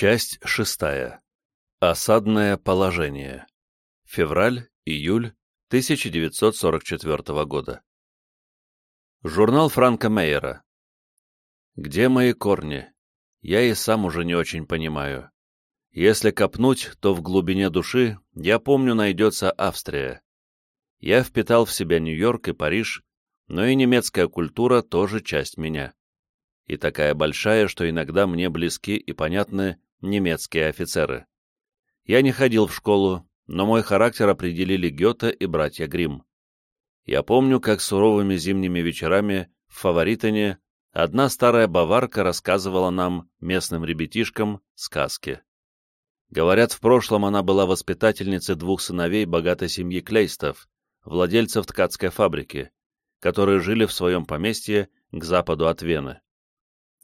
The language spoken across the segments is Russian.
Часть шестая. Осадное положение. Февраль-июль 1944 года. Журнал Франка Мейера. Где мои корни? Я и сам уже не очень понимаю. Если копнуть, то в глубине души, я помню, найдется Австрия. Я впитал в себя Нью-Йорк и Париж, но и немецкая культура тоже часть меня. И такая большая, что иногда мне близки и понятны немецкие офицеры. Я не ходил в школу, но мой характер определили Гёте и братья Гримм. Я помню, как суровыми зимними вечерами в Фаворитоне одна старая баварка рассказывала нам, местным ребятишкам, сказки. Говорят, в прошлом она была воспитательницей двух сыновей богатой семьи Клейстов, владельцев ткацкой фабрики, которые жили в своем поместье к западу от Вены.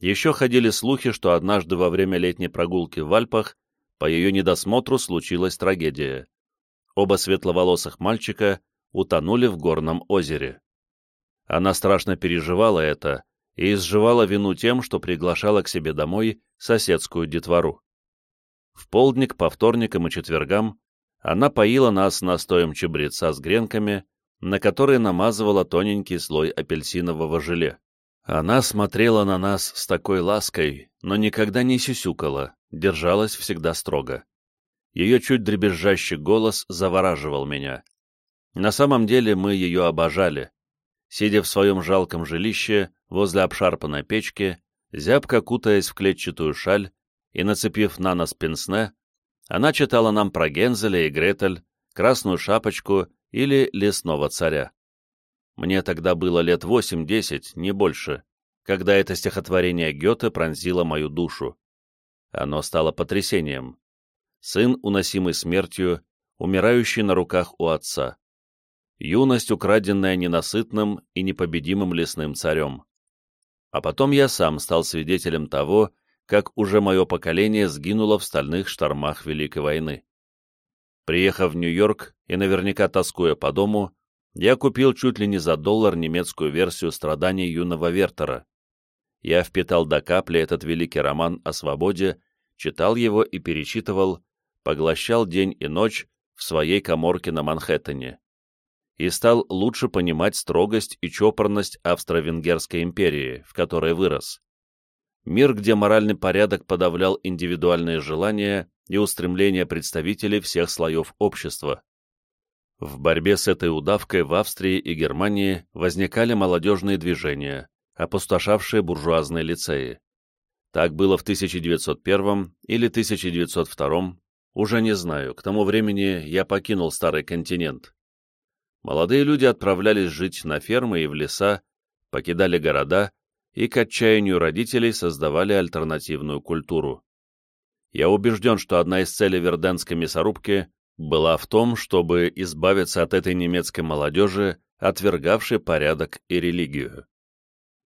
Еще ходили слухи, что однажды во время летней прогулки в Альпах по ее недосмотру случилась трагедия. Оба светловолосых мальчика утонули в горном озере. Она страшно переживала это и изживала вину тем, что приглашала к себе домой соседскую детвору. В полдник, по вторникам и четвергам она поила нас настоем чабреца с гренками, на которые намазывала тоненький слой апельсинового желе. Она смотрела на нас с такой лаской, но никогда не сюсюкала, держалась всегда строго. Ее чуть дребезжащий голос завораживал меня. На самом деле мы ее обожали. Сидя в своем жалком жилище, возле обшарпанной печки, зябко кутаясь в клетчатую шаль и нацепив на нос пенсне, она читала нам про Гензеля и Гретель, Красную Шапочку или Лесного Царя. Мне тогда было лет восемь-десять, не больше, когда это стихотворение Гёте пронзило мою душу. Оно стало потрясением. Сын, уносимый смертью, умирающий на руках у отца. Юность, украденная ненасытным и непобедимым лесным царем. А потом я сам стал свидетелем того, как уже мое поколение сгинуло в стальных штормах Великой войны. Приехав в Нью-Йорк и наверняка тоскуя по дому, я купил чуть ли не за доллар немецкую версию страданий юного Вертера. Я впитал до капли этот великий роман о свободе, читал его и перечитывал, поглощал день и ночь в своей коморке на Манхэттене и стал лучше понимать строгость и чопорность Австро-Венгерской империи, в которой вырос. Мир, где моральный порядок подавлял индивидуальные желания и устремления представителей всех слоев общества. В борьбе с этой удавкой в Австрии и Германии возникали молодежные движения, опустошавшие буржуазные лицеи. Так было в 1901 или 1902, уже не знаю, к тому времени я покинул старый континент. Молодые люди отправлялись жить на фермы и в леса, покидали города и к отчаянию родителей создавали альтернативную культуру. Я убежден, что одна из целей Верденской мясорубки была в том, чтобы избавиться от этой немецкой молодежи, отвергавшей порядок и религию.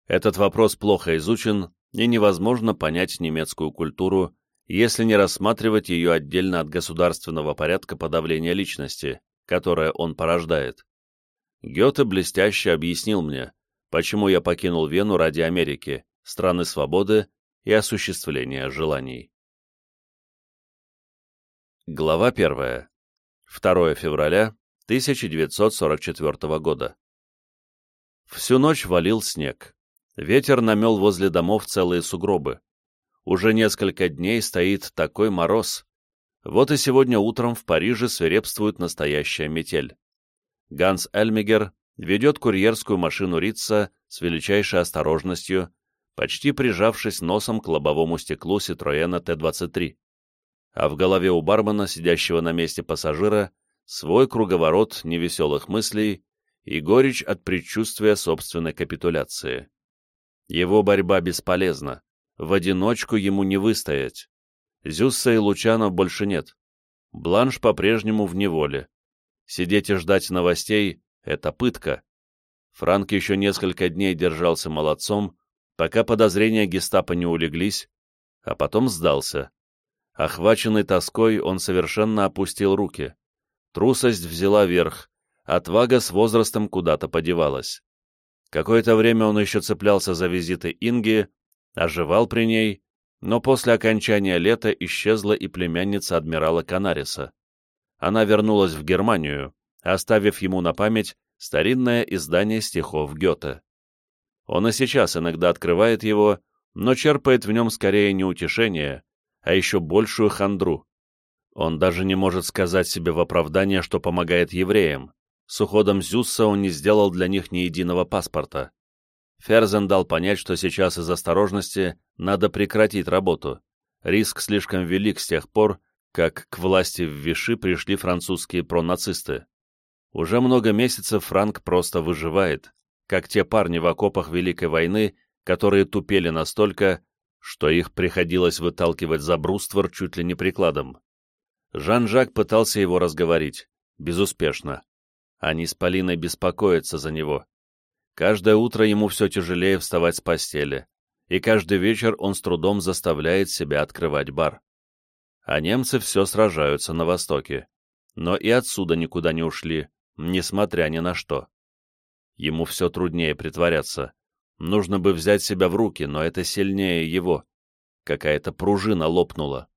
Этот вопрос плохо изучен, и невозможно понять немецкую культуру, если не рассматривать ее отдельно от государственного порядка подавления личности, которое он порождает. Гёте блестяще объяснил мне, почему я покинул Вену ради Америки, страны свободы и осуществления желаний. Глава первая. 2 февраля 1944 года. Всю ночь валил снег. Ветер намел возле домов целые сугробы. Уже несколько дней стоит такой мороз. Вот и сегодня утром в Париже свирепствует настоящая метель. Ганс Эльмигер ведет курьерскую машину Рица с величайшей осторожностью, почти прижавшись носом к лобовому стеклу Citroёна Т-23 а в голове у бармена, сидящего на месте пассажира, свой круговорот невеселых мыслей и горечь от предчувствия собственной капитуляции. Его борьба бесполезна, в одиночку ему не выстоять. Зюсса и Лучанов больше нет. Бланш по-прежнему в неволе. Сидеть и ждать новостей — это пытка. Франк еще несколько дней держался молодцом, пока подозрения гестапо не улеглись, а потом сдался. Охваченный тоской, он совершенно опустил руки. Трусость взяла верх, отвага с возрастом куда-то подевалась. Какое-то время он еще цеплялся за визиты Инги, оживал при ней, но после окончания лета исчезла и племянница адмирала Канариса. Она вернулась в Германию, оставив ему на память старинное издание стихов Гёте. Он и сейчас иногда открывает его, но черпает в нем скорее не утешение, а еще большую хандру. Он даже не может сказать себе в оправдание, что помогает евреям. С уходом Зюсса он не сделал для них ни единого паспорта. Ферзен дал понять, что сейчас из осторожности надо прекратить работу. Риск слишком велик с тех пор, как к власти в Виши пришли французские пронацисты. Уже много месяцев Франк просто выживает, как те парни в окопах Великой войны, которые тупели настолько, что их приходилось выталкивать за бруствор чуть ли не прикладом. Жан-Жак пытался его разговорить. Безуспешно. Они с Полиной беспокоятся за него. Каждое утро ему все тяжелее вставать с постели, и каждый вечер он с трудом заставляет себя открывать бар. А немцы все сражаются на востоке. Но и отсюда никуда не ушли, несмотря ни на что. Ему все труднее притворяться. Нужно бы взять себя в руки, но это сильнее его. Какая-то пружина лопнула.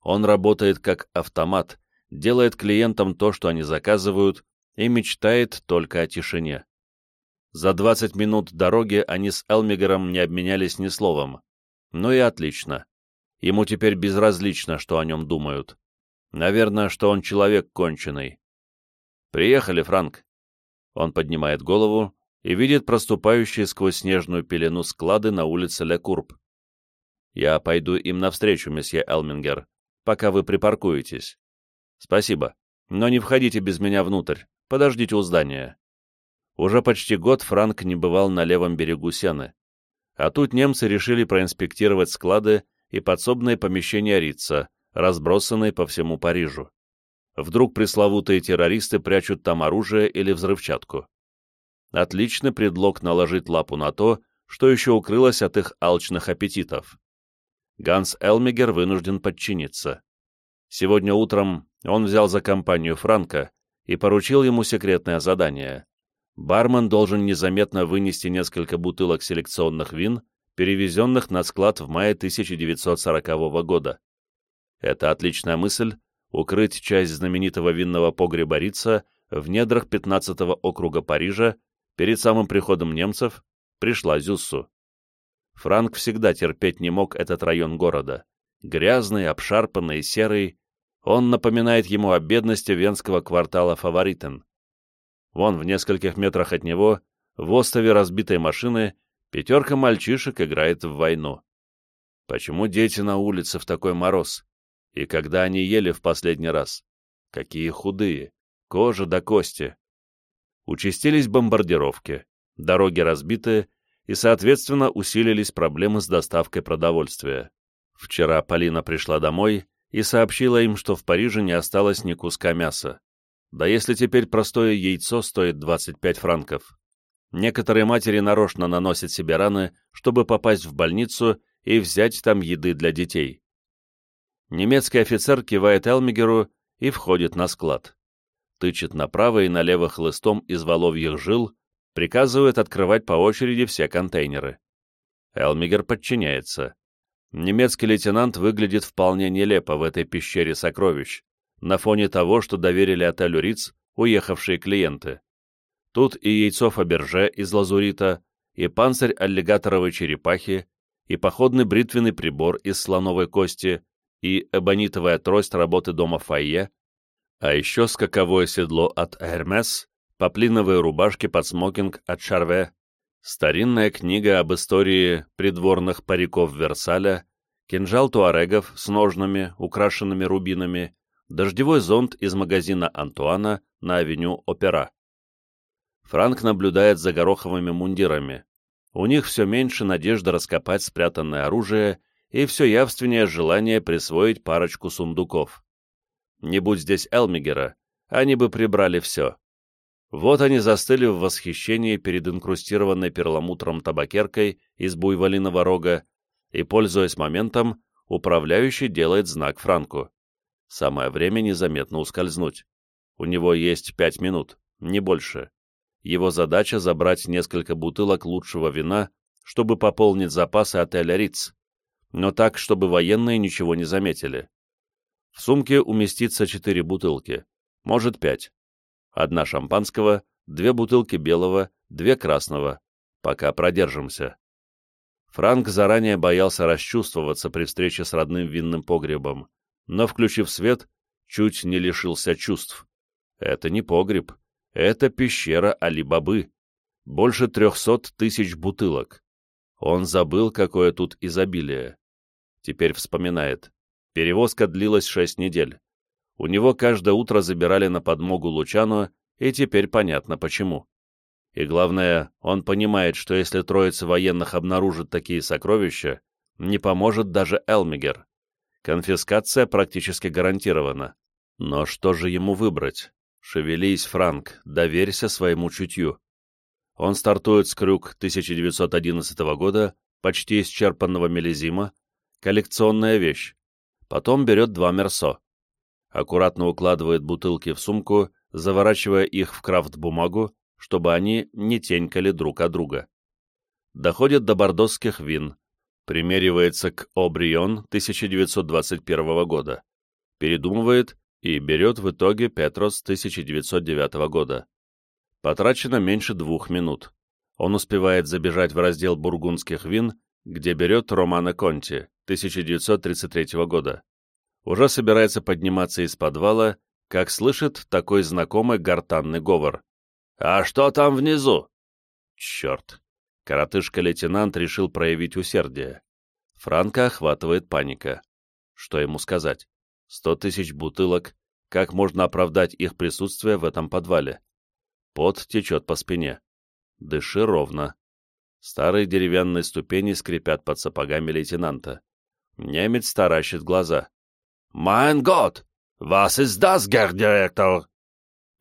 Он работает как автомат, делает клиентам то, что они заказывают, и мечтает только о тишине. За 20 минут дороги они с Элмигером не обменялись ни словом. Ну и отлично. Ему теперь безразлично, что о нем думают. Наверное, что он человек конченый. «Приехали, Франк». Он поднимает голову и видит проступающие сквозь снежную пелену склады на улице Ле Курб. «Я пойду им навстречу, месье Элмингер, пока вы припаркуетесь. Спасибо, но не входите без меня внутрь, подождите у здания. Уже почти год Франк не бывал на левом берегу Сены. А тут немцы решили проинспектировать склады и подсобные помещения Рица, разбросанные по всему Парижу. Вдруг пресловутые террористы прячут там оружие или взрывчатку. Отличный предлог наложить лапу на то, что еще укрылось от их алчных аппетитов. Ганс Элмигер вынужден подчиниться. Сегодня утром он взял за компанию Франка и поручил ему секретное задание. Бармен должен незаметно вынести несколько бутылок селекционных вин, перевезенных на склад в мае 1940 года. Это отличная мысль — укрыть часть знаменитого винного погреба Рица в недрах 15-го округа Парижа перед самым приходом немцев пришла Зюссу. Франк всегда терпеть не мог этот район города. Грязный, обшарпанный, серый, он напоминает ему о бедности венского квартала Фаворитен. Вон в нескольких метрах от него, в остове разбитой машины, пятерка мальчишек играет в войну. Почему дети на улице в такой мороз? И когда они ели в последний раз? Какие худые, кожа до кости. Участились бомбардировки, дороги разбиты, и, соответственно, усилились проблемы с доставкой продовольствия. Вчера Полина пришла домой и сообщила им, что в Париже не осталось ни куска мяса. Да если теперь простое яйцо стоит 25 франков. Некоторые матери нарочно наносят себе раны, чтобы попасть в больницу и взять там еды для детей. Немецкий офицер кивает Элмигеру и входит на склад. Тычет направо и налево хлыстом из воловьих жил, приказывает открывать по очереди все контейнеры. Элмигер подчиняется. Немецкий лейтенант выглядит вполне нелепо в этой пещере сокровищ, на фоне того, что доверили отелю Риц уехавшие клиенты. Тут и яйцо Фаберже из лазурита, и панцирь аллигаторовой черепахи, и походный бритвенный прибор из слоновой кости, и эбонитовая трость работы дома Файе, а еще скаковое седло от Hermes поплиновые рубашки под смокинг от Шарве, старинная книга об истории придворных париков Версаля, кинжал туарегов с ножнами, украшенными рубинами, дождевой зонт из магазина Антуана на авеню Опера. Франк наблюдает за гороховыми мундирами. У них все меньше надежды раскопать спрятанное оружие и все явственнее желание присвоить парочку сундуков. Не будь здесь Элмигера, они бы прибрали все. Вот они застыли в восхищении перед инкрустированной перламутром табакеркой из буйволиного рога, и, пользуясь моментом, управляющий делает знак Франку. Самое время незаметно ускользнуть. У него есть пять минут, не больше. Его задача забрать несколько бутылок лучшего вина, чтобы пополнить запасы отеля Риц. но так, чтобы военные ничего не заметили. В сумке уместится четыре бутылки, может пять. Одна шампанского, две бутылки белого, две красного. Пока продержимся. Франк заранее боялся расчувствоваться при встрече с родным винным погребом, но, включив свет, чуть не лишился чувств. Это не погреб, это пещера Али-Бабы. Больше трехсот тысяч бутылок. Он забыл, какое тут изобилие. Теперь вспоминает. Перевозка длилась шесть недель. У него каждое утро забирали на подмогу Лучану, и теперь понятно почему. И главное, он понимает, что если троица военных обнаружит такие сокровища, не поможет даже Элмигер. Конфискация практически гарантирована. Но что же ему выбрать? Шевелись, Франк, доверься своему чутью. Он стартует с крюк 1911 года, почти исчерпанного мелизима, коллекционная вещь. Потом берет два мерсо. Аккуратно укладывает бутылки в сумку, заворачивая их в крафт-бумагу, чтобы они не тенькали друг от друга. Доходит до бордосских вин, примеривается к Обрион 1921 года, передумывает и берет в итоге Петрос 1909 года. Потрачено меньше двух минут. Он успевает забежать в раздел бургундских вин, где берет Романа Конти 1933 года. Уже собирается подниматься из подвала, как слышит такой знакомый гортанный говор. «А что там внизу?» Черт! Коротышка-лейтенант решил проявить усердие. Франка охватывает паника. Что ему сказать? Сто тысяч бутылок. Как можно оправдать их присутствие в этом подвале? Пот течет по спине. Дыши ровно. Старые деревянные ступени скрипят под сапогами лейтенанта. Немец таращит глаза. «Майн год! Вас ist das, герр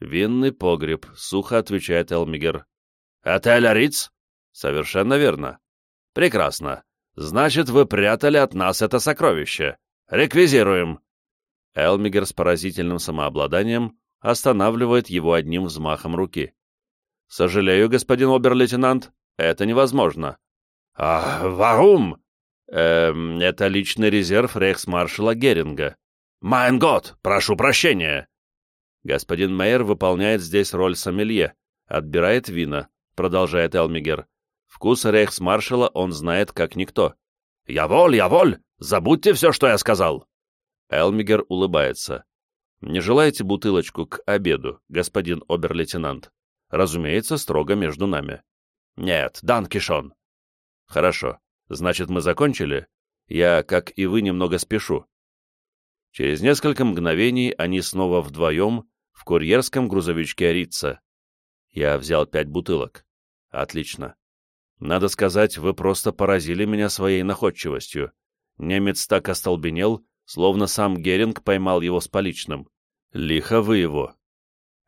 «Винный погреб», — сухо отвечает Элмигер. «Отель Риц?» «Совершенно верно». «Прекрасно. Значит, вы прятали от нас это сокровище. Реквизируем». Элмигер с поразительным самообладанием останавливает его одним взмахом руки. «Сожалею, господин обер-лейтенант, это невозможно». «А варум?» «Эм, это личный резерв рейхсмаршала Геринга». «Майн год, прошу прощения». Господин Мейер выполняет здесь роль сомелье, отбирает вина, продолжает Элмигер. Вкус рейхсмаршала он знает как никто. «Я воль, я воль! Забудьте все, что я сказал!» Элмигер улыбается. «Не желаете бутылочку к обеду, господин обер-лейтенант? Разумеется, строго между нами». «Нет, дан кишон». «Хорошо. Значит, мы закончили? Я, как и вы, немного спешу». Через несколько мгновений они снова вдвоем в курьерском грузовичке Рица. Я взял пять бутылок. Отлично. Надо сказать, вы просто поразили меня своей находчивостью. Немец так остолбенел, словно сам Геринг поймал его с поличным. Лихо вы его.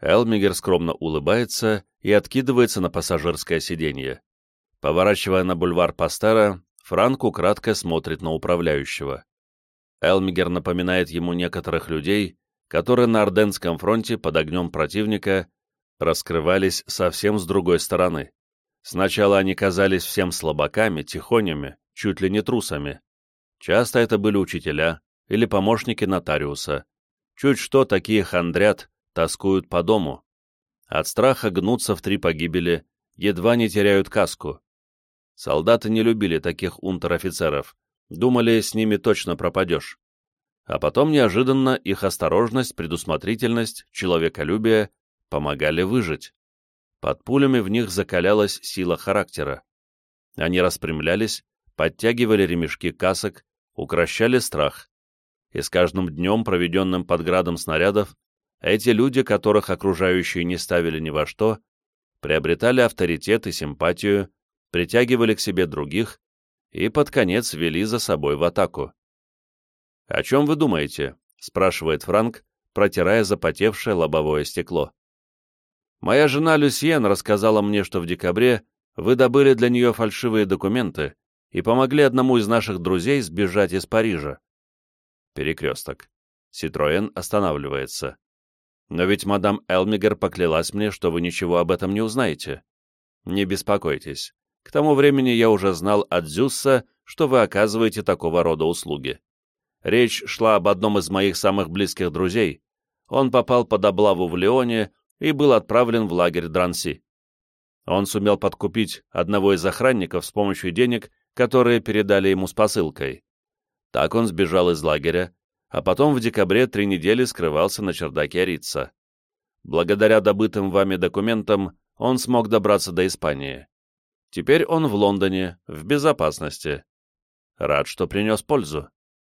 Элмигер скромно улыбается и откидывается на пассажирское сиденье. Поворачивая на бульвар Пастера, Франк украдко смотрит на управляющего. Элмигер напоминает ему некоторых людей, которые на Орденском фронте под огнем противника раскрывались совсем с другой стороны. Сначала они казались всем слабаками, тихонями, чуть ли не трусами. Часто это были учителя или помощники нотариуса. Чуть что такие хандрят, тоскуют по дому. От страха гнутся в три погибели, едва не теряют каску. Солдаты не любили таких унтер-офицеров, думали, с ними точно пропадешь. А потом неожиданно их осторожность, предусмотрительность, человеколюбие помогали выжить. Под пулями в них закалялась сила характера. Они распрямлялись, подтягивали ремешки касок, укращали страх. И с каждым днем, проведенным под градом снарядов, эти люди, которых окружающие не ставили ни во что, приобретали авторитет и симпатию, притягивали к себе других и под конец вели за собой в атаку. «О чем вы думаете?» — спрашивает Франк, протирая запотевшее лобовое стекло. «Моя жена Люсьен рассказала мне, что в декабре вы добыли для нее фальшивые документы и помогли одному из наших друзей сбежать из Парижа». Перекресток. Ситроен останавливается. «Но ведь мадам Элмигер поклялась мне, что вы ничего об этом не узнаете. Не беспокойтесь. К тому времени я уже знал от Зюсса, что вы оказываете такого рода услуги. Речь шла об одном из моих самых близких друзей. Он попал под облаву в Леоне и был отправлен в лагерь Дранси. Он сумел подкупить одного из охранников с помощью денег, которые передали ему с посылкой. Так он сбежал из лагеря, а потом в декабре три недели скрывался на чердаке Рица. Благодаря добытым вами документам он смог добраться до Испании. Теперь он в Лондоне, в безопасности. Рад, что принес пользу.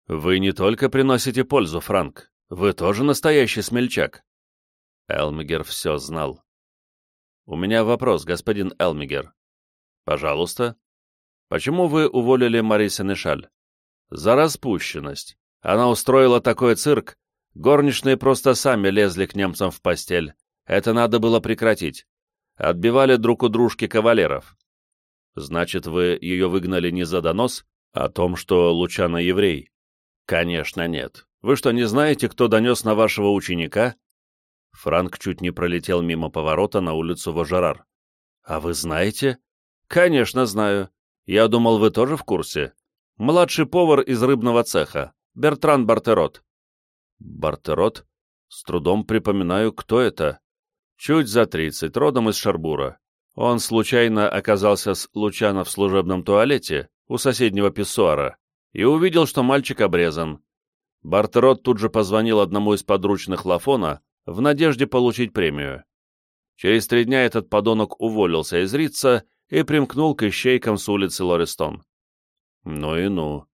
«Вы не только приносите пользу, Франк, вы тоже настоящий смельчак». Элмигер все знал. «У меня вопрос, господин Элмигер». «Пожалуйста». «Почему вы уволили Мари Сенешаль?» «За распущенность. Она устроила такой цирк. Горничные просто сами лезли к немцам в постель. Это надо было прекратить. Отбивали друг у дружки кавалеров». «Значит, вы ее выгнали не за донос, а о том, что Лучана еврей?» «Конечно нет. Вы что, не знаете, кто донес на вашего ученика?» Франк чуть не пролетел мимо поворота на улицу Важерар. «А вы знаете?» «Конечно знаю. Я думал, вы тоже в курсе. Младший повар из рыбного цеха, Бертран Бартерот». «Бартерот? С трудом припоминаю, кто это. Чуть за тридцать, родом из Шарбура. Он случайно оказался с Лучана в служебном туалете у соседнего писсуара и увидел, что мальчик обрезан. Бартерот тут же позвонил одному из подручных Лафона в надежде получить премию. Через три дня этот подонок уволился из Рица и примкнул к ищейкам с улицы Лористон. Ну и ну.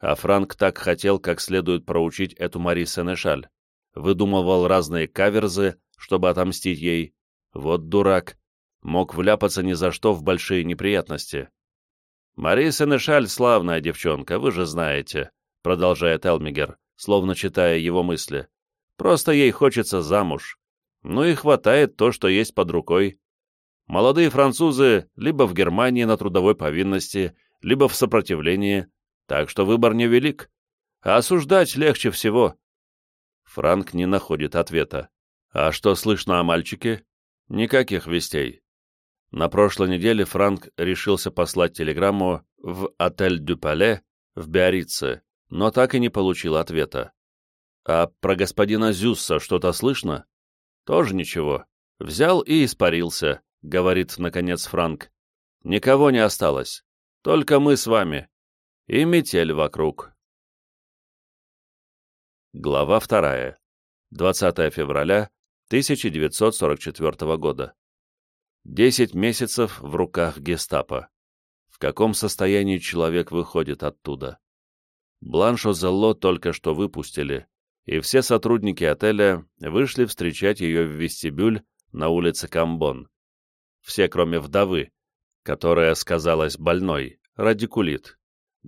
А Франк так хотел как следует проучить эту Мари Сенешаль. Выдумывал разные каверзы, чтобы отомстить ей. Вот дурак. Мог вляпаться ни за что в большие неприятности. «Мари Сенешаль славная девчонка, вы же знаете», — продолжает Элмигер, словно читая его мысли. «Просто ей хочется замуж. Ну и хватает то, что есть под рукой. Молодые французы либо в Германии на трудовой повинности, либо в сопротивлении, так что выбор невелик. А осуждать легче всего». Франк не находит ответа. «А что слышно о мальчике?» «Никаких вестей. На прошлой неделе Франк решился послать телеграмму в отель Дю Пале в Биорице, но так и не получил ответа. А про господина Зюсса что-то слышно? Тоже ничего. Взял и испарился, говорит, наконец, Франк. Никого не осталось. Только мы с вами. И метель вокруг. Глава вторая. 20 февраля 1944 года. Десять месяцев в руках гестапо. В каком состоянии человек выходит оттуда? Бланшо Зелло только что выпустили, и все сотрудники отеля вышли встречать ее в вестибюль на улице Камбон. Все, кроме вдовы, которая сказалась больной, радикулит.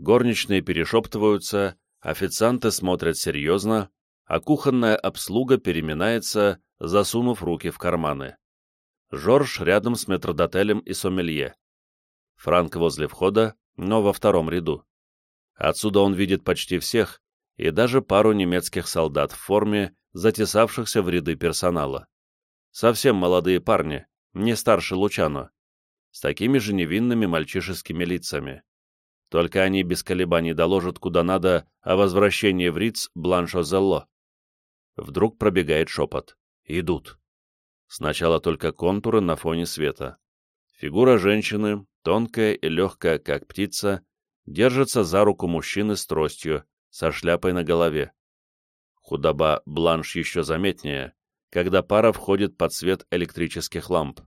Горничные перешептываются, официанты смотрят серьезно, а кухонная обслуга переминается, засунув руки в карманы. Жорж рядом с метродотелем и сомелье. Франк возле входа, но во втором ряду. Отсюда он видит почти всех, и даже пару немецких солдат в форме, затесавшихся в ряды персонала. Совсем молодые парни, не старше Лучано, с такими же невинными мальчишескими лицами. Только они без колебаний доложат куда надо о возвращении в Риц Бланшо Зелло. Вдруг пробегает шепот. Идут. Сначала только контуры на фоне света. Фигура женщины, тонкая и легкая, как птица, держится за руку мужчины с тростью, со шляпой на голове. Худоба бланш еще заметнее, когда пара входит под свет электрических ламп.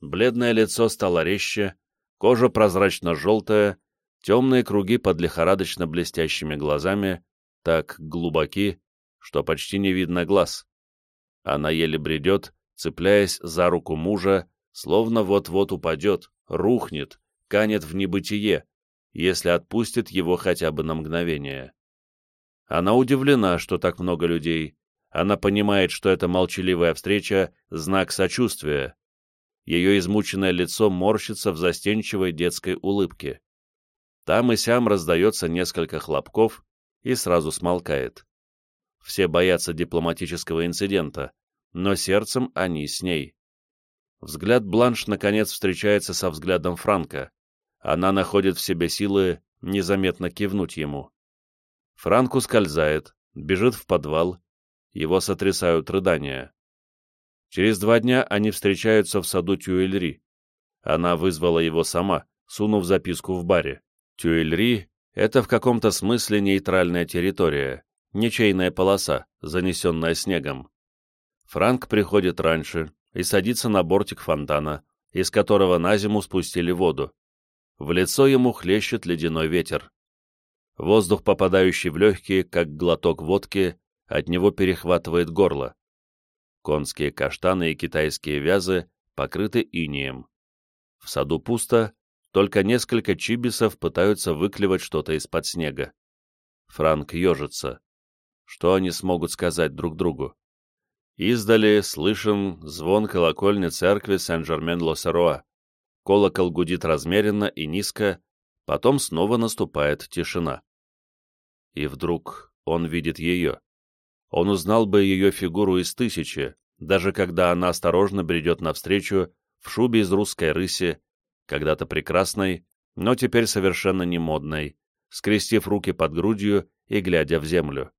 Бледное лицо стало резче, кожа прозрачно-желтая, темные круги под лихорадочно блестящими глазами, так глубоки, что почти не видно глаз. Она еле бредет, цепляясь за руку мужа, словно вот-вот упадет, рухнет, канет в небытие, если отпустит его хотя бы на мгновение. Она удивлена, что так много людей. Она понимает, что эта молчаливая встреча — знак сочувствия. Ее измученное лицо морщится в застенчивой детской улыбке. Там и сям раздается несколько хлопков и сразу смолкает. Все боятся дипломатического инцидента, но сердцем они с ней. Взгляд Бланш наконец встречается со взглядом Франка. Она находит в себе силы незаметно кивнуть ему. Франк ускользает, бежит в подвал, его сотрясают рыдания. Через два дня они встречаются в саду Тюэльри. Она вызвала его сама, сунув записку в баре. Тюэльри — это в каком-то смысле нейтральная территория, ничейная полоса, занесенная снегом. Франк приходит раньше и садится на бортик фонтана, из которого на зиму спустили воду. В лицо ему хлещет ледяной ветер. Воздух, попадающий в легкие, как глоток водки, от него перехватывает горло. Конские каштаны и китайские вязы покрыты инеем. В саду пусто, только несколько чибисов пытаются выклевать что-то из-под снега. Франк ежится. Что они смогут сказать друг другу? Издали слышен звон колокольни церкви Сен-Жермен-Лосеруа. Колокол гудит размеренно и низко, потом снова наступает тишина. И вдруг он видит ее. Он узнал бы ее фигуру из тысячи, даже когда она осторожно бредет навстречу в шубе из русской рыси, когда-то прекрасной, но теперь совершенно не модной, скрестив руки под грудью и глядя в землю.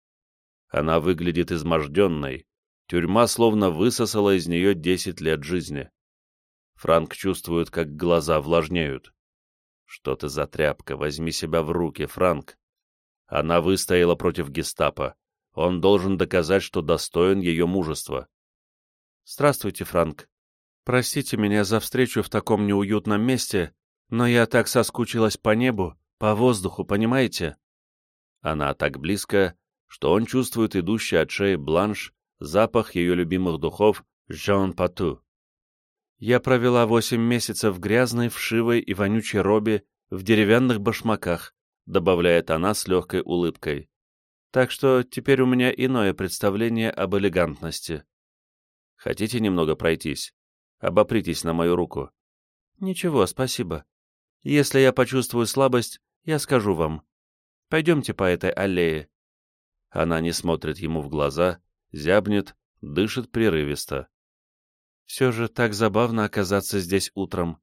Она выглядит изможденной, Тюрьма словно высосала из нее десять лет жизни. Франк чувствует, как глаза влажнеют. Что ты за тряпка, возьми себя в руки, Франк. Она выстояла против гестапо. Он должен доказать, что достоин ее мужества. Здравствуйте, Франк. Простите меня за встречу в таком неуютном месте, но я так соскучилась по небу, по воздуху, понимаете? Она так близко, что он чувствует идущий от шеи бланш запах ее любимых духов Жан Пату. Я провела восемь месяцев в грязной, вшивой и вонючей робе в деревянных башмаках, добавляет она с легкой улыбкой. Так что теперь у меня иное представление об элегантности. Хотите немного пройтись? Обопритесь на мою руку. Ничего, спасибо. Если я почувствую слабость, я скажу вам. Пойдемте по этой аллее. Она не смотрит ему в глаза, зябнет, дышит прерывисто. Все же так забавно оказаться здесь утром.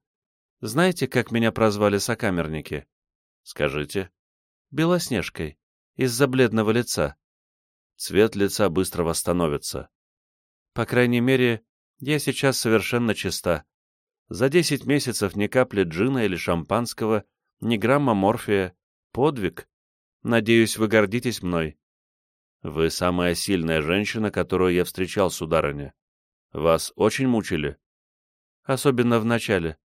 Знаете, как меня прозвали сокамерники? Скажите. Белоснежкой, из-за бледного лица. Цвет лица быстро восстановится. По крайней мере, я сейчас совершенно чиста. За десять месяцев ни капли джина или шампанского, ни грамма морфия. Подвиг. Надеюсь, вы гордитесь мной. Вы самая сильная женщина, которую я встречал, сударыня. Вас очень мучили? Особенно в начале.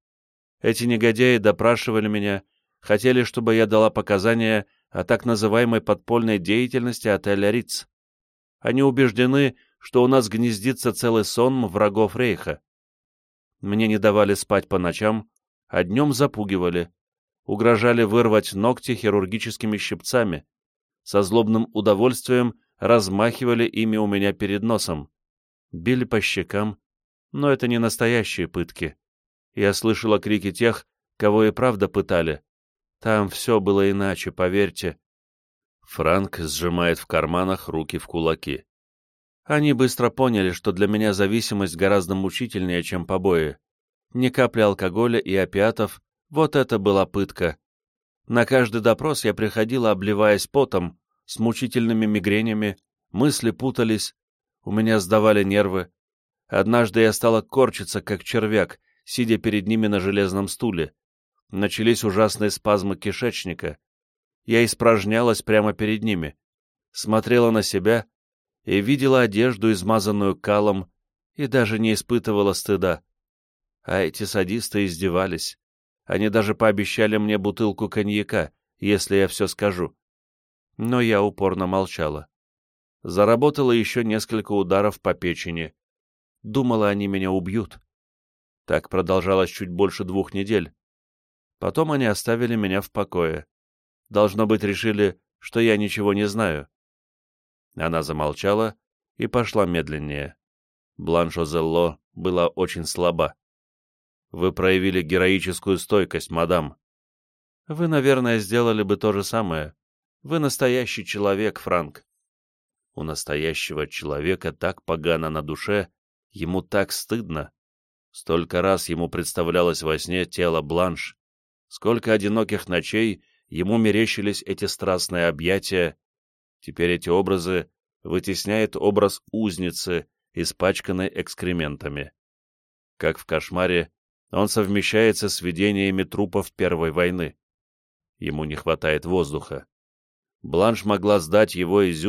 Эти негодяи допрашивали меня, хотели, чтобы я дала показания о так называемой подпольной деятельности отеля Риц. Они убеждены, что у нас гнездится целый сон врагов Рейха. Мне не давали спать по ночам, а днем запугивали, угрожали вырвать ногти хирургическими щипцами, со злобным удовольствием размахивали ими у меня перед носом, били по щекам, но это не настоящие пытки. Я слышала крики тех, кого и правда пытали. Там все было иначе, поверьте. Франк сжимает в карманах руки в кулаки. Они быстро поняли, что для меня зависимость гораздо мучительнее, чем побои. Ни капли алкоголя и опиатов — вот это была пытка. На каждый допрос я приходила, обливаясь потом, с мучительными мигренями, мысли путались, у меня сдавали нервы. Однажды я стала корчиться, как червяк, сидя перед ними на железном стуле. Начались ужасные спазмы кишечника. Я испражнялась прямо перед ними, смотрела на себя и видела одежду, измазанную калом, и даже не испытывала стыда. А эти садисты издевались. Они даже пообещали мне бутылку коньяка, если я все скажу но я упорно молчала. Заработала еще несколько ударов по печени. Думала, они меня убьют. Так продолжалось чуть больше двух недель. Потом они оставили меня в покое. Должно быть, решили, что я ничего не знаю. Она замолчала и пошла медленнее. Бланшо Зелло была очень слаба. «Вы проявили героическую стойкость, мадам. Вы, наверное, сделали бы то же самое, вы настоящий человек, Франк. У настоящего человека так погано на душе, ему так стыдно. Столько раз ему представлялось во сне тело Бланш, сколько одиноких ночей ему мерещились эти страстные объятия. Теперь эти образы вытесняет образ узницы, испачканной экскрементами. Как в кошмаре, он совмещается с видениями трупов Первой войны. Ему не хватает воздуха. Бланш могла сдать его из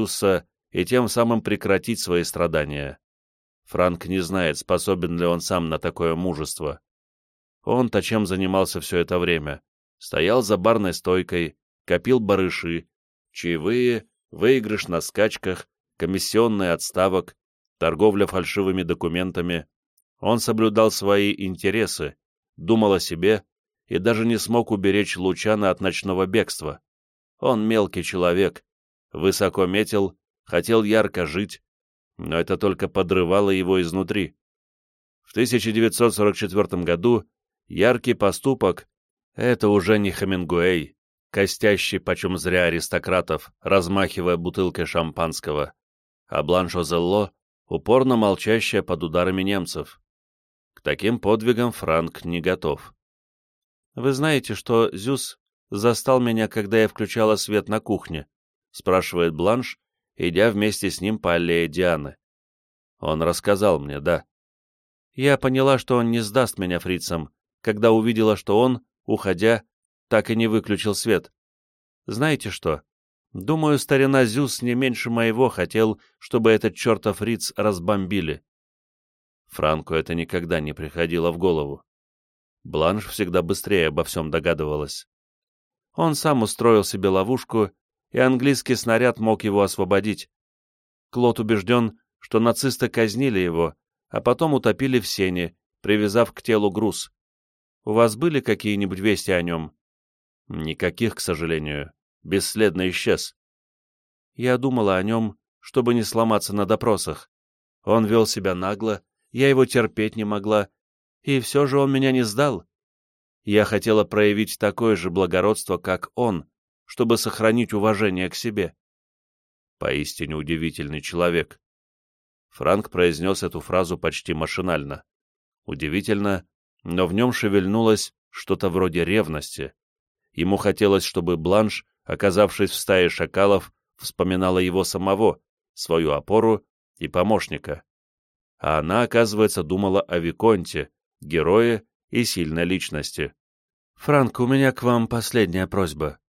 и тем самым прекратить свои страдания. Франк не знает, способен ли он сам на такое мужество. Он-то чем занимался все это время? Стоял за барной стойкой, копил барыши, чаевые, выигрыш на скачках, комиссионные отставок, торговля фальшивыми документами. Он соблюдал свои интересы, думал о себе и даже не смог уберечь Лучана от ночного бегства. Он мелкий человек, высоко метил, хотел ярко жить, но это только подрывало его изнутри. В 1944 году яркий поступок — это уже не Хемингуэй, костящий почем зря аристократов, размахивая бутылкой шампанского, а Бланшо Зелло, упорно молчащая под ударами немцев. К таким подвигам Франк не готов. «Вы знаете, что Зюс застал меня, когда я включала свет на кухне?» — спрашивает Бланш, идя вместе с ним по аллее Дианы. Он рассказал мне, да. Я поняла, что он не сдаст меня фрицам, когда увидела, что он, уходя, так и не выключил свет. Знаете что? Думаю, старина Зюс не меньше моего хотел, чтобы этот чертов Риц разбомбили. Франку это никогда не приходило в голову. Бланш всегда быстрее обо всем догадывалась. Он сам устроил себе ловушку, и английский снаряд мог его освободить. Клод убежден, что нацисты казнили его, а потом утопили в сене, привязав к телу груз. У вас были какие-нибудь вести о нем? Никаких, к сожалению бесследно исчез. Я думала о нем, чтобы не сломаться на допросах. Он вел себя нагло, я его терпеть не могла, и все же он меня не сдал. Я хотела проявить такое же благородство, как он, чтобы сохранить уважение к себе. Поистине удивительный человек. Франк произнес эту фразу почти машинально. Удивительно, но в нем шевельнулось что-то вроде ревности. Ему хотелось, чтобы Бланш оказавшись в стае шакалов, вспоминала его самого, свою опору и помощника. А она, оказывается, думала о Виконте, герое и сильной личности. «Франк, у меня к вам последняя просьба».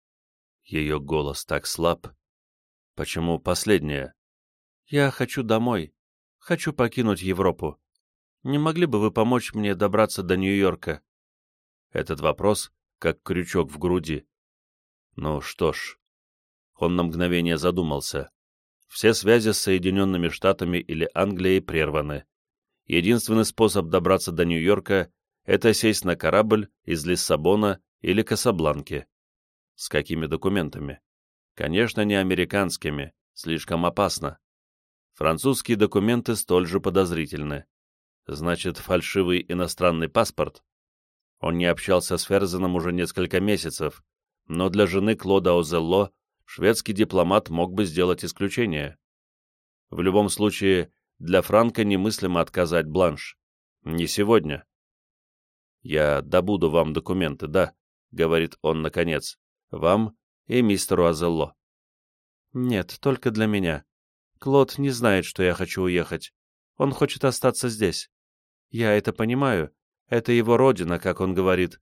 Ее голос так слаб. «Почему последняя?» «Я хочу домой. Хочу покинуть Европу. Не могли бы вы помочь мне добраться до Нью-Йорка?» Этот вопрос как крючок в груди. Ну что ж. Он на мгновение задумался. Все связи с Соединенными Штатами или Англией прерваны. Единственный способ добраться до Нью-Йорка — это сесть на корабль из Лиссабона или Касабланки. С какими документами? Конечно, не американскими, слишком опасно. Французские документы столь же подозрительны. Значит, фальшивый иностранный паспорт? Он не общался с Ферзеном уже несколько месяцев, но для жены Клода Озелло шведский дипломат мог бы сделать исключение. В любом случае, для Франка немыслимо отказать Бланш. Не сегодня. «Я добуду вам документы, да», — говорит он наконец, — «вам и мистеру Азелло». «Нет, только для меня. Клод не знает, что я хочу уехать. Он хочет остаться здесь. Я это понимаю. Это его родина, как он говорит.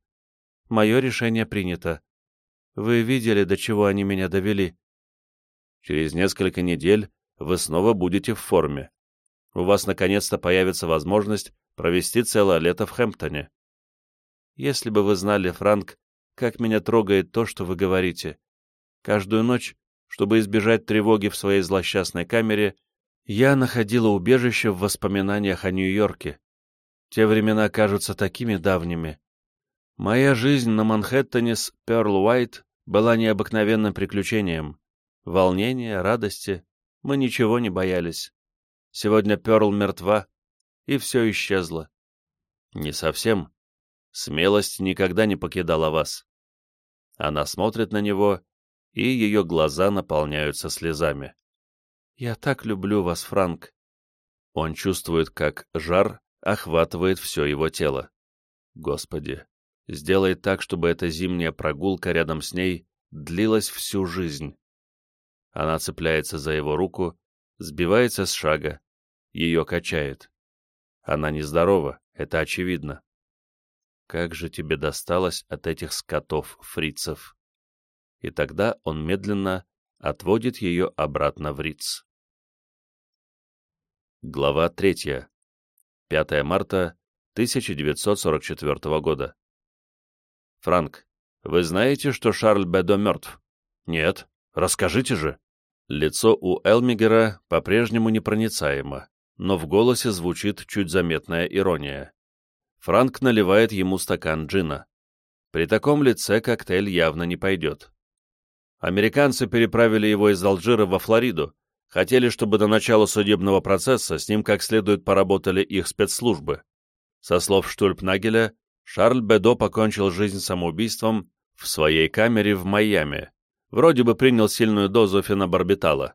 Мое решение принято. Вы видели, до чего они меня довели. Через несколько недель вы снова будете в форме. У вас наконец-то появится возможность провести целое лето в Хэмптоне. Если бы вы знали, Франк, как меня трогает то, что вы говорите. Каждую ночь, чтобы избежать тревоги в своей злосчастной камере, я находила убежище в воспоминаниях о Нью-Йорке. Те времена кажутся такими давними. Моя жизнь на Манхэттене с Перл Уайт была необыкновенным приключением. Волнение, радости. Мы ничего не боялись. Сегодня Перл мертва, и все исчезло. Не совсем. Смелость никогда не покидала вас. Она смотрит на него, и ее глаза наполняются слезами. «Я так люблю вас, Франк!» Он чувствует, как жар охватывает все его тело. Господи, сделай так, чтобы эта зимняя прогулка рядом с ней длилась всю жизнь. Она цепляется за его руку, сбивается с шага, ее качает. Она нездорова, это очевидно. Как же тебе досталось от этих скотов, фрицев? И тогда он медленно отводит ее обратно в Риц. Глава 3. 5 марта 1944 года. Франк, вы знаете, что Шарль Бедо мертв? Нет. Расскажите же. Лицо у Элмигера по-прежнему непроницаемо, но в голосе звучит чуть заметная ирония. Франк наливает ему стакан джина. При таком лице коктейль явно не пойдет. Американцы переправили его из Алжира во Флориду. Хотели, чтобы до начала судебного процесса с ним как следует поработали их спецслужбы. Со слов Штульпнагеля, Шарль Бедо покончил жизнь самоубийством в своей камере в Майами, Вроде бы принял сильную дозу фенобарбитала.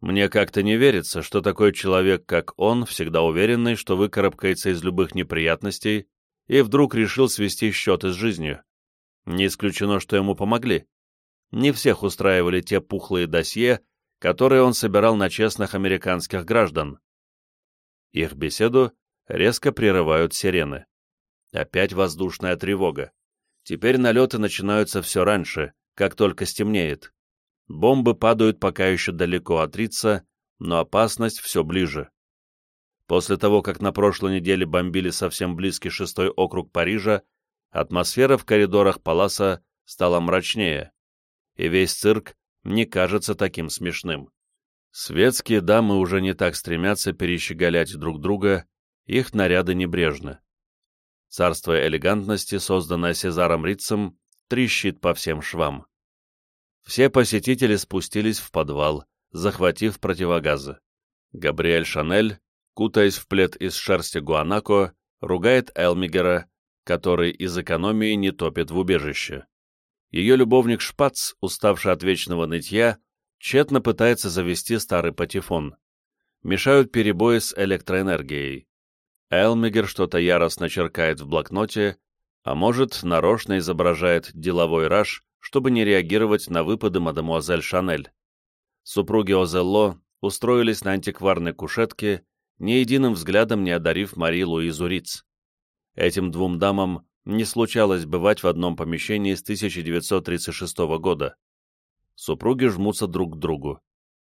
Мне как-то не верится, что такой человек, как он, всегда уверенный, что выкарабкается из любых неприятностей, и вдруг решил свести счеты с жизнью. Не исключено, что ему помогли. Не всех устраивали те пухлые досье, которые он собирал на честных американских граждан. Их беседу резко прерывают сирены. Опять воздушная тревога. Теперь налеты начинаются все раньше, как только стемнеет. Бомбы падают пока еще далеко от Рица, но опасность все ближе. После того, как на прошлой неделе бомбили совсем близкий шестой округ Парижа, атмосфера в коридорах Паласа стала мрачнее, и весь цирк не кажется таким смешным. Светские дамы уже не так стремятся перещеголять друг друга, их наряды небрежны. Царство элегантности, созданное Сезаром Рицем, трещит по всем швам. Все посетители спустились в подвал, захватив противогазы. Габриэль Шанель, кутаясь в плед из шерсти гуанако, ругает Элмигера, который из экономии не топит в убежище. Ее любовник Шпац, уставший от вечного нытья, тщетно пытается завести старый патефон. Мешают перебои с электроэнергией. Элмигер что-то яростно черкает в блокноте, а может, нарочно изображает деловой раж, чтобы не реагировать на выпады мадемуазель Шанель. Супруги Озелло устроились на антикварной кушетке, ни единым взглядом не одарив Мари Луизу Риц. Этим двум дамам не случалось бывать в одном помещении с 1936 года. Супруги жмутся друг к другу.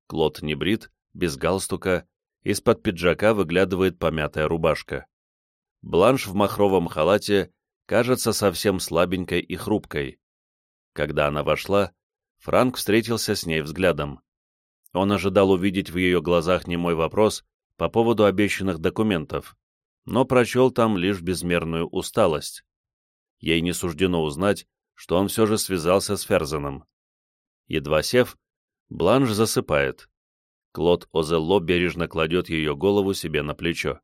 Клод не брит, без галстука, из-под пиджака выглядывает помятая рубашка. Бланш в махровом халате кажется совсем слабенькой и хрупкой. Когда она вошла, Франк встретился с ней взглядом. Он ожидал увидеть в ее глазах немой вопрос по поводу обещанных документов, но прочел там лишь безмерную усталость. Ей не суждено узнать, что он все же связался с Ферзеном. Едва сев, Бланш засыпает. Клод Озелло бережно кладет ее голову себе на плечо.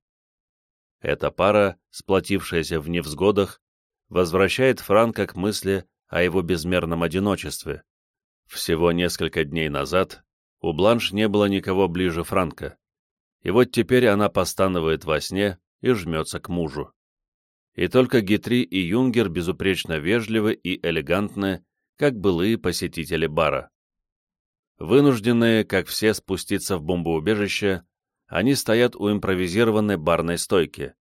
Эта пара, сплотившаяся в невзгодах, возвращает Франка к мысли о его безмерном одиночестве. Всего несколько дней назад у Бланш не было никого ближе Франка, и вот теперь она постанывает во сне и жмется к мужу. И только Гитри и Юнгер безупречно вежливы и элегантны, как былые посетители бара. Вынужденные, как все, спуститься в бомбоубежище, они стоят у импровизированной барной стойки.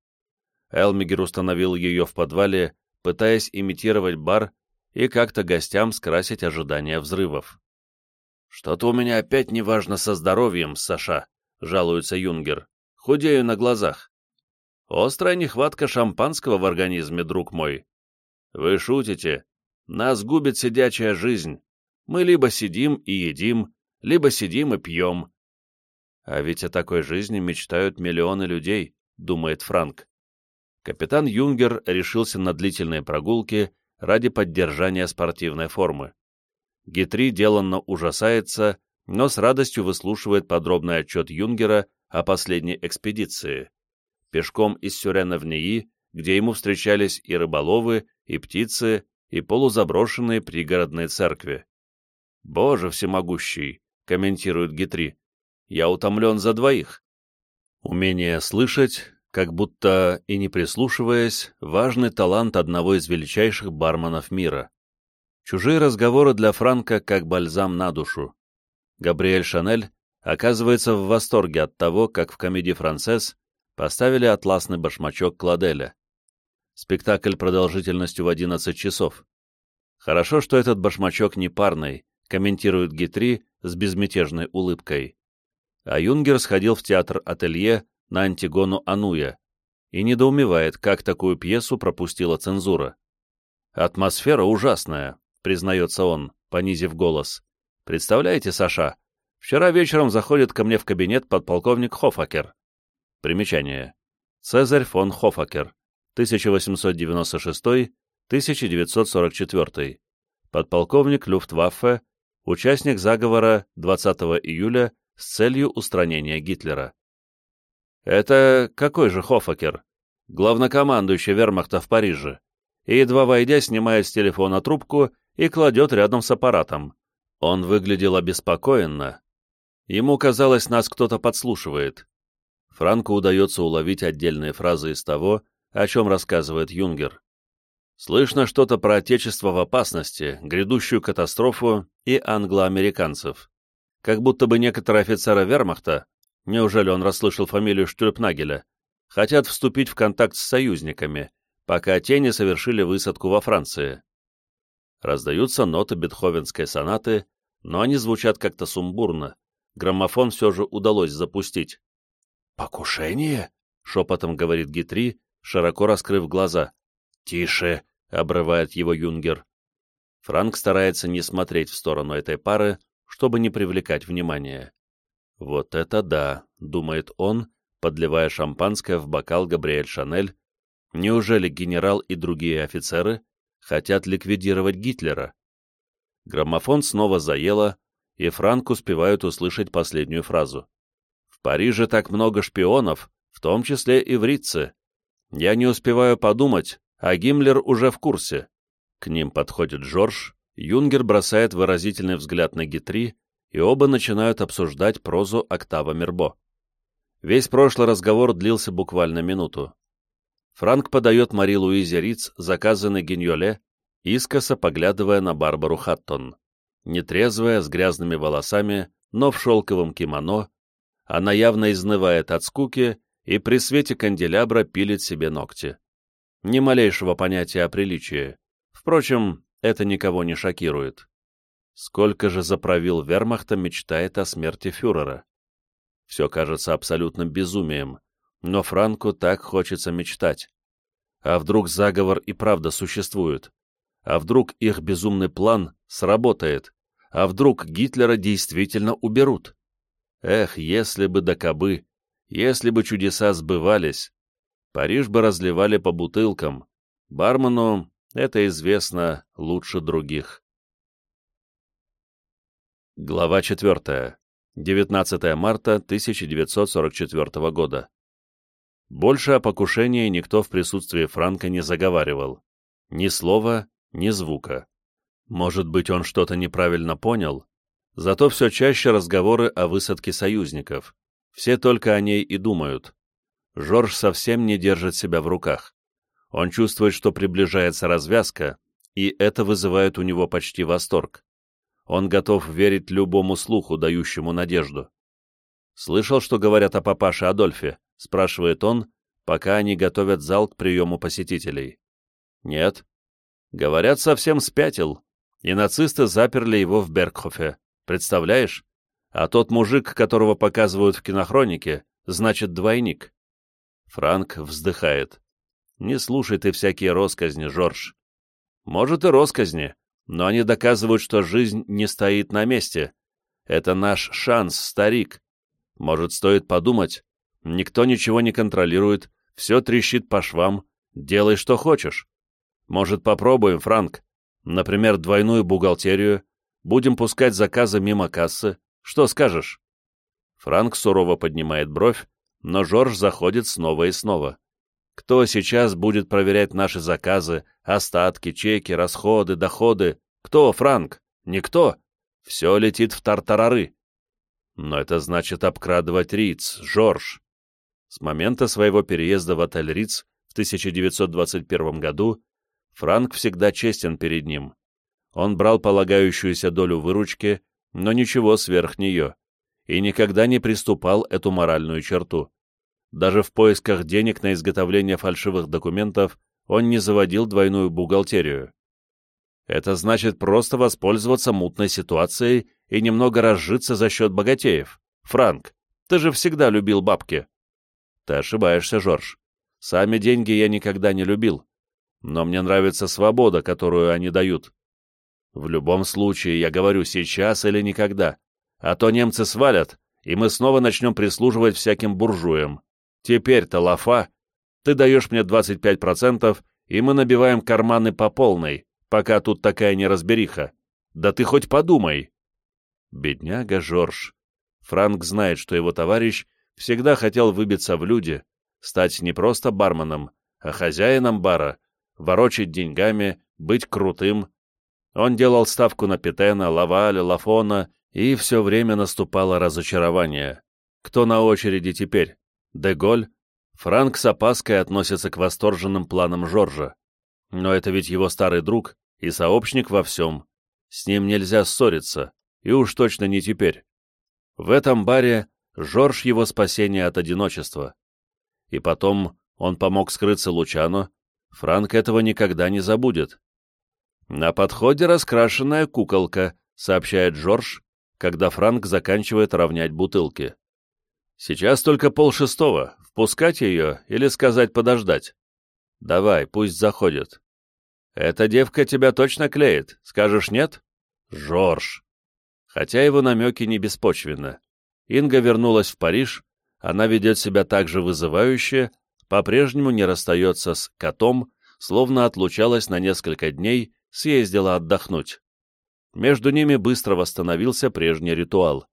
Элмигер установил ее в подвале пытаясь имитировать бар и как-то гостям скрасить ожидания взрывов. «Что-то у меня опять неважно со здоровьем, Саша», — жалуется Юнгер. «Худею на глазах». «Острая нехватка шампанского в организме, друг мой». «Вы шутите. Нас губит сидячая жизнь. Мы либо сидим и едим, либо сидим и пьем». «А ведь о такой жизни мечтают миллионы людей», — думает Франк капитан Юнгер решился на длительные прогулки ради поддержания спортивной формы. Гитри деланно ужасается, но с радостью выслушивает подробный отчет Юнгера о последней экспедиции. Пешком из Сюрена в Нии, где ему встречались и рыболовы, и птицы, и полузаброшенные пригородные церкви. «Боже всемогущий!» — комментирует Гитри. «Я утомлен за двоих». Умение слышать как будто и не прислушиваясь, важный талант одного из величайших барменов мира. Чужие разговоры для Франка как бальзам на душу. Габриэль Шанель оказывается в восторге от того, как в комедии «Францесс» поставили атласный башмачок Кладеля. Спектакль продолжительностью в 11 часов. Хорошо, что этот башмачок не парный, комментирует Гитри с безмятежной улыбкой. А Юнгер сходил в театр-ателье на Антигону Ануя и недоумевает, как такую пьесу пропустила цензура. Атмосфера ужасная, признается он, понизив голос. «Представляете, Саша, вчера вечером заходит ко мне в кабинет подполковник Хофакер». Примечание. Цезарь фон Хофакер, 1896-1944, подполковник Люфтваффе, участник заговора 20 июля с целью устранения Гитлера. Это какой же Хофакер? Главнокомандующий вермахта в Париже. И едва войдя, снимает с телефона трубку и кладет рядом с аппаратом. Он выглядел обеспокоенно. Ему казалось, нас кто-то подслушивает. Франку удается уловить отдельные фразы из того, о чем рассказывает Юнгер. Слышно что-то про отечество в опасности, грядущую катастрофу и англоамериканцев. Как будто бы некоторые офицеры вермахта, неужели он расслышал фамилию Штюльпнагеля, хотят вступить в контакт с союзниками, пока те не совершили высадку во Франции. Раздаются ноты бетховенской сонаты, но они звучат как-то сумбурно. Граммофон все же удалось запустить. «Покушение?» — шепотом говорит Гитри, широко раскрыв глаза. «Тише!» — обрывает его юнгер. Франк старается не смотреть в сторону этой пары, чтобы не привлекать внимания. «Вот это да!» — думает он, подливая шампанское в бокал Габриэль Шанель. «Неужели генерал и другие офицеры хотят ликвидировать Гитлера. Граммофон снова заело, и Франк успевают услышать последнюю фразу. «В Париже так много шпионов, в том числе и вритцы. Я не успеваю подумать, а Гиммлер уже в курсе». К ним подходит Джордж, Юнгер бросает выразительный взгляд на Гитри, и оба начинают обсуждать прозу Октава Мербо. Весь прошлый разговор длился буквально минуту. Франк подает Мари Луизе Риц заказанный гиньоле, искоса поглядывая на Барбару Хаттон. Нетрезвая, с грязными волосами, но в шелковом кимоно, она явно изнывает от скуки и при свете канделябра пилит себе ногти. Ни малейшего понятия о приличии. Впрочем, это никого не шокирует. Сколько же заправил вермахта мечтает о смерти фюрера? Все кажется абсолютным безумием, но Франку так хочется мечтать. А вдруг заговор и правда существует? А вдруг их безумный план сработает? А вдруг Гитлера действительно уберут? Эх, если бы да кобы, если бы чудеса сбывались. Париж бы разливали по бутылкам. Бармену это известно лучше других. Глава 4. 19 марта 1944 года. Больше о покушении никто в присутствии Франка не заговаривал. Ни слова, ни звука. Может быть, он что-то неправильно понял? Зато все чаще разговоры о высадке союзников. Все только о ней и думают. Жорж совсем не держит себя в руках. Он чувствует, что приближается развязка, и это вызывает у него почти восторг. Он готов верить любому слуху, дающему надежду. Слышал, что говорят о папаше Адольфе? — спрашивает он, пока они готовят зал к приему посетителей. «Нет». Говорят, совсем спятил, и нацисты заперли его в Бергхофе. Представляешь? А тот мужик, которого показывают в кинохронике, значит двойник. Франк вздыхает. Не слушай ты всякие росказни, Жорж. Может и росказни, но они доказывают, что жизнь не стоит на месте. Это наш шанс, старик. Может, стоит подумать, Никто ничего не контролирует, все трещит по швам, делай что хочешь. Может, попробуем, Франк? Например, двойную бухгалтерию, будем пускать заказы мимо кассы. Что скажешь?» Франк сурово поднимает бровь, но Жорж заходит снова и снова. «Кто сейчас будет проверять наши заказы, остатки, чеки, расходы, доходы? Кто, Франк? Никто. Все летит в тартарары». «Но это значит обкрадывать Риц, Жорж. С момента своего переезда в отель Риц в 1921 году Франк всегда честен перед ним. Он брал полагающуюся долю выручки, но ничего сверх нее, и никогда не приступал эту моральную черту. Даже в поисках денег на изготовление фальшивых документов он не заводил двойную бухгалтерию. Это значит просто воспользоваться мутной ситуацией и немного разжиться за счет богатеев. Франк, ты же всегда любил бабки. Ты ошибаешься, Жорж. Сами деньги я никогда не любил. Но мне нравится свобода, которую они дают. В любом случае, я говорю, сейчас или никогда. А то немцы свалят, и мы снова начнем прислуживать всяким буржуям. Теперь-то лафа. Ты даешь мне 25%, и мы набиваем карманы по полной, пока тут такая неразбериха. Да ты хоть подумай. Бедняга Жорж. Франк знает, что его товарищ всегда хотел выбиться в люди, стать не просто барменом, а хозяином бара, ворочать деньгами, быть крутым. Он делал ставку на Петена, Лаваля, Лафона, и все время наступало разочарование. Кто на очереди теперь? Деголь? Франк с опаской относится к восторженным планам Жоржа. Но это ведь его старый друг и сообщник во всем. С ним нельзя ссориться, и уж точно не теперь. В этом баре Жорж его спасение от одиночества. И потом он помог скрыться Лучану, Франк этого никогда не забудет. «На подходе раскрашенная куколка», — сообщает Жорж, когда Франк заканчивает равнять бутылки. «Сейчас только полшестого. Впускать ее или сказать подождать?» «Давай, пусть заходит». «Эта девка тебя точно клеит. Скажешь нет?» «Жорж». Хотя его намеки не беспочвенны. Инга вернулась в Париж, она ведет себя так же вызывающе, по-прежнему не расстается с котом, словно отлучалась на несколько дней, съездила отдохнуть. Между ними быстро восстановился прежний ритуал.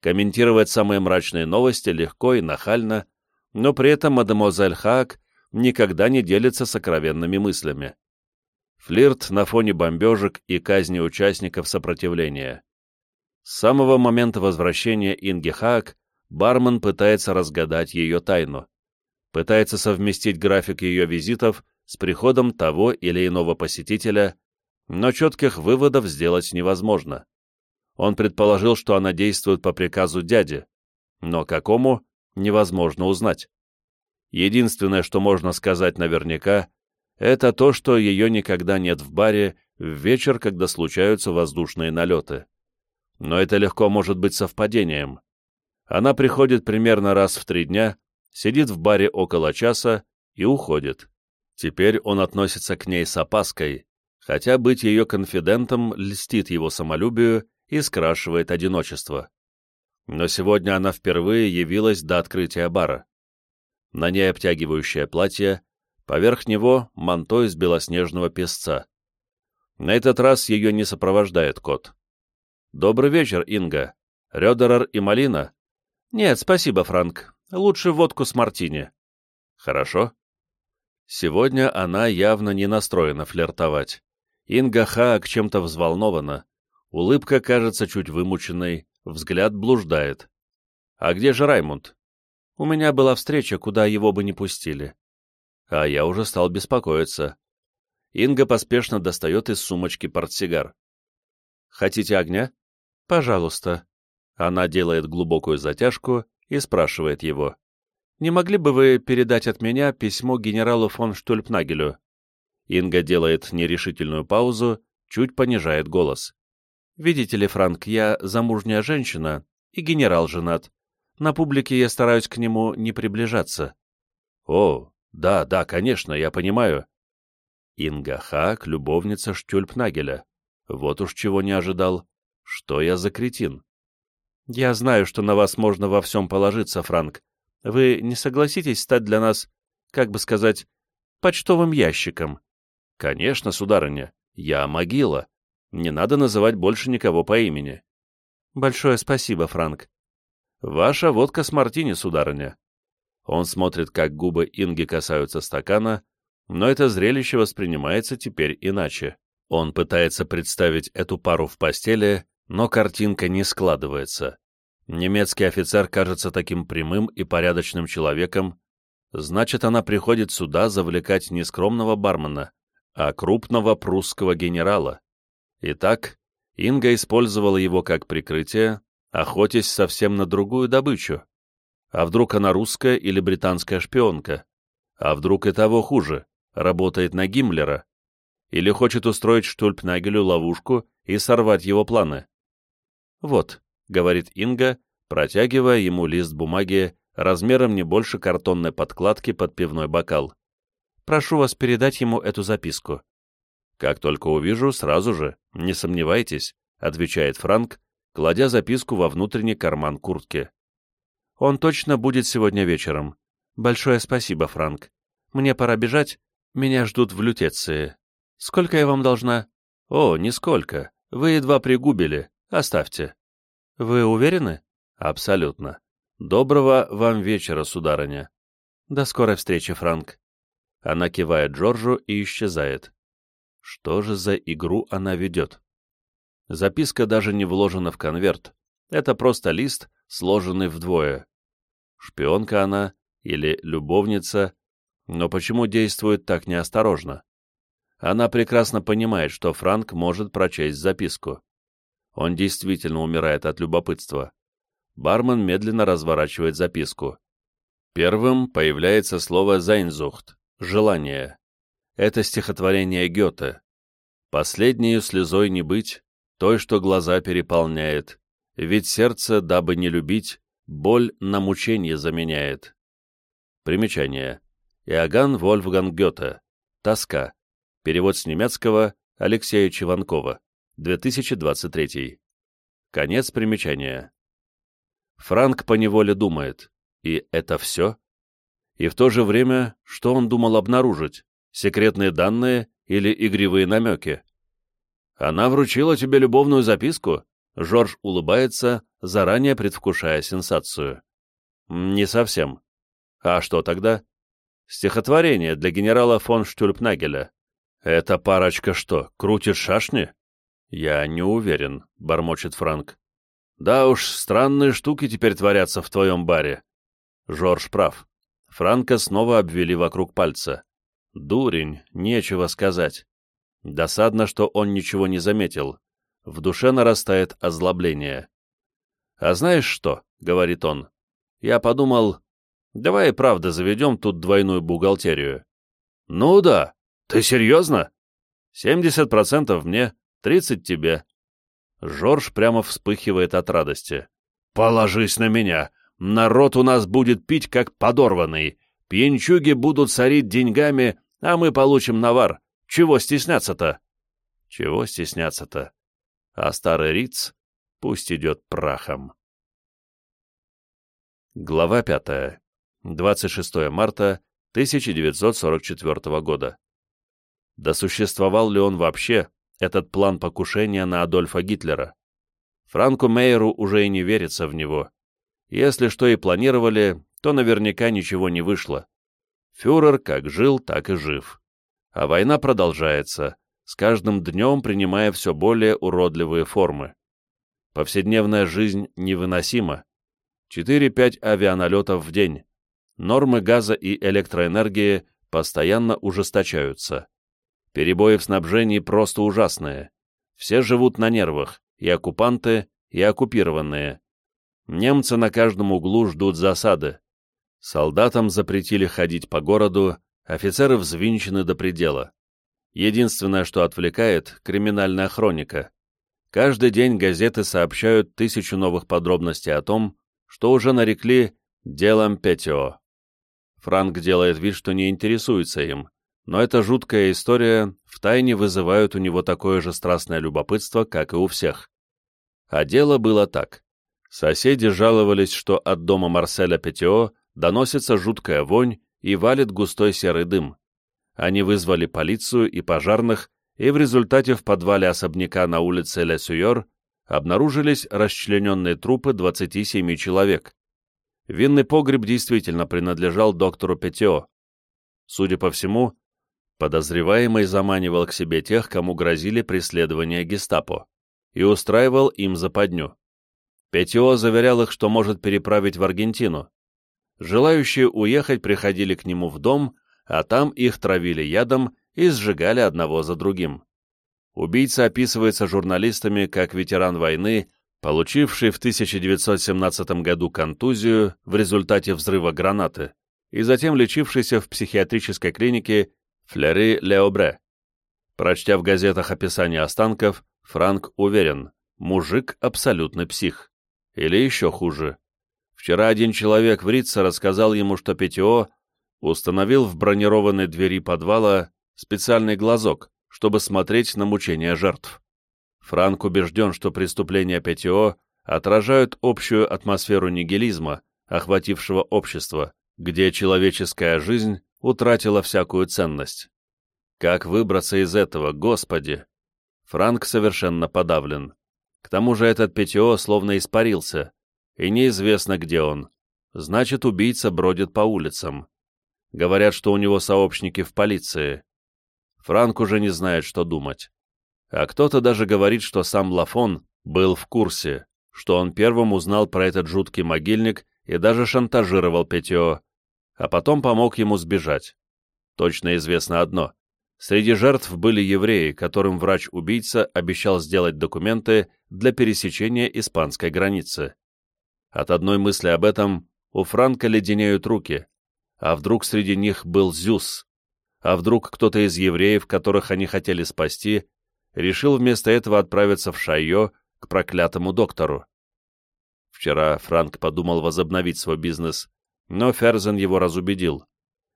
Комментировать самые мрачные новости легко и нахально, но при этом мадемуазель Хаак никогда не делится сокровенными мыслями. Флирт на фоне бомбежек и казни участников сопротивления. С самого момента возвращения Инги Хаак бармен пытается разгадать ее тайну. Пытается совместить график ее визитов с приходом того или иного посетителя, но четких выводов сделать невозможно. Он предположил, что она действует по приказу дяди, но какому, невозможно узнать. Единственное, что можно сказать наверняка, это то, что ее никогда нет в баре в вечер, когда случаются воздушные налеты. Но это легко может быть совпадением. Она приходит примерно раз в три дня, сидит в баре около часа и уходит. Теперь он относится к ней с опаской, хотя быть ее конфидентом льстит его самолюбию и скрашивает одиночество. Но сегодня она впервые явилась до открытия бара. На ней обтягивающее платье, поверх него манто из белоснежного песца. На этот раз ее не сопровождает кот. «Добрый вечер, Инга. Рёдерер и Малина?» «Нет, спасибо, Франк. Лучше водку с мартини». «Хорошо». Сегодня она явно не настроена флиртовать. Инга Хаак чем-то взволнована. Улыбка кажется чуть вымученной, взгляд блуждает. «А где же Раймунд?» «У меня была встреча, куда его бы не пустили». А я уже стал беспокоиться. Инга поспешно достает из сумочки портсигар. «Хотите огня?» «Пожалуйста». Она делает глубокую затяжку и спрашивает его. «Не могли бы вы передать от меня письмо генералу фон Штульпнагелю?» Инга делает нерешительную паузу, чуть понижает голос. «Видите ли, Франк, я замужняя женщина и генерал женат. На публике я стараюсь к нему не приближаться». «О, да, да, конечно, я понимаю». Инга Хак, любовница Штюльпнагеля. Вот уж чего не ожидал. Что я за кретин? «Я знаю, что на вас можно во всем положиться, Франк. Вы не согласитесь стать для нас, как бы сказать, почтовым ящиком?» «Конечно, сударыня, я могила. Не надо называть больше никого по имени». «Большое спасибо, Франк». «Ваша водка с мартини, сударыня». Он смотрит, как губы Инги касаются стакана, но это зрелище воспринимается теперь иначе. Он пытается представить эту пару в постели, но картинка не складывается. Немецкий офицер кажется таким прямым и порядочным человеком, значит, она приходит сюда завлекать не скромного бармена, а крупного прусского генерала. Итак, Инга использовала его как прикрытие, охотясь совсем на другую добычу. А вдруг она русская или британская шпионка? А вдруг и того хуже, работает на Гиммлера? Или хочет устроить Штульпнагелю ловушку и сорвать его планы? «Вот», — говорит Инга, протягивая ему лист бумаги размером не больше картонной подкладки под пивной бокал. «Прошу вас передать ему эту записку». «Как только увижу, сразу же, не сомневайтесь», — отвечает Франк, кладя записку во внутренний карман куртки. «Он точно будет сегодня вечером. Большое спасибо, Франк. Мне пора бежать, меня ждут в лютеции. Сколько я вам должна?» «О, нисколько. Вы едва пригубили. Оставьте». «Вы уверены?» «Абсолютно. Доброго вам вечера, сударыня». «До скорой встречи, Франк». Она кивает Джорджу и исчезает. Что же за игру она ведет? Записка даже не вложена в конверт. Это просто лист, сложенный вдвое. Шпионка она или любовница, но почему действует так неосторожно? Она прекрасно понимает, что Франк может прочесть записку. Он действительно умирает от любопытства. Бармен медленно разворачивает записку. Первым появляется слово «зайнзухт» — «желание». Это стихотворение Гёте. «Последнею слезой не быть, той, что глаза переполняет, ведь сердце, дабы не любить, боль на мучение заменяет». Примечание. Иоганн Вольфганг Гёте. «Тоска». Перевод с немецкого Алексея Чеванкова. 2023. Конец примечания. Франк поневоле думает, и это все? И в то же время, что он думал обнаружить? Секретные данные или игривые намеки? Она вручила тебе любовную записку? Жорж улыбается, заранее предвкушая сенсацию. Не совсем. А что тогда? Стихотворение для генерала фон Штюльпнагеля. Эта парочка что, крутит шашни? Я не уверен, бормочет Франк. Да уж, странные штуки теперь творятся в твоем баре. Жорж прав. Франка снова обвели вокруг пальца. Дурень, нечего сказать. Досадно, что он ничего не заметил. В душе нарастает озлобление. «А знаешь что?» — говорит он. «Я подумал, давай и правда заведем тут двойную бухгалтерию». «Ну да. Ты серьезно?» «Семьдесят процентов мне, тридцать тебе. Жорж прямо вспыхивает от радости. «Положись на меня! Народ у нас будет пить, как подорванный. Пьянчуги будут сорить деньгами, а мы получим навар. Чего стесняться-то?» «Чего стесняться-то?» А старый Риц пусть идет прахом. Глава пятая. 26 марта 1944 года. Да существовал ли он вообще, этот план покушения на Адольфа Гитлера. Франку Мейеру уже и не верится в него. Если что и планировали, то наверняка ничего не вышло. Фюрер как жил, так и жив. А война продолжается, с каждым днем принимая все более уродливые формы. Повседневная жизнь невыносима. 4-5 авианалетов в день. Нормы газа и электроэнергии постоянно ужесточаются. Перебои в снабжении просто ужасные. Все живут на нервах, и оккупанты, и оккупированные. Немцы на каждом углу ждут засады. Солдатам запретили ходить по городу, офицеры взвинчены до предела. Единственное, что отвлекает — криминальная хроника. Каждый день газеты сообщают тысячу новых подробностей о том, что уже нарекли «делом Петио». Франк делает вид, что не интересуется им, но эта жуткая история втайне вызывает у него такое же страстное любопытство, как и у всех. А дело было так. Соседи жаловались, что от дома Марселя Петио доносится жуткая вонь и валит густой серый дым. Они вызвали полицию и пожарных, и в результате в подвале особняка на улице Ле Сюйор обнаружились расчлененные трупы 27 человек. Винный погреб действительно принадлежал доктору Петио. Судя по всему, Подозреваемый заманивал к себе тех, кому грозили преследования гестапо, и устраивал им западню. Петио заверял их, что может переправить в Аргентину. Желающие уехать приходили к нему в дом, а там их травили ядом и сжигали одного за другим. убийца описывается журналистами как ветеран войны, получивший в 1917 году контузию в результате взрыва гранаты и затем лечившийся в психиатрической клинике Флери Леобре. Прочтя в газетах описание останков, Франк уверен, мужик абсолютный псих. Или еще хуже. Вчера один человек в Рице рассказал ему, что ПТО установил в бронированной двери подвала специальный глазок, чтобы смотреть на мучения жертв. Франк убежден, что преступления ПТО отражают общую атмосферу нигилизма, охватившего общество, где человеческая жизнь утратила всякую ценность. Как выбраться из этого, Господи? Франк совершенно подавлен. К тому же этот ПТО словно испарился, и неизвестно, где он. Значит, убийца бродит по улицам. Говорят, что у него сообщники в полиции. Франк уже не знает, что думать. А кто-то даже говорит, что сам Лафон был в курсе, что он первым узнал про этот жуткий могильник и даже шантажировал Петео, а потом помог ему сбежать. Точно известно одно. Среди жертв были евреи, которым врач-убийца обещал сделать документы для пересечения испанской границы. От одной мысли об этом у Франка леденеют руки. А вдруг среди них был Зюс? А вдруг кто-то из евреев, которых они хотели спасти, решил вместо этого отправиться в Шайо к проклятому доктору? Вчера Франк подумал возобновить свой бизнес, но Ферзен его разубедил.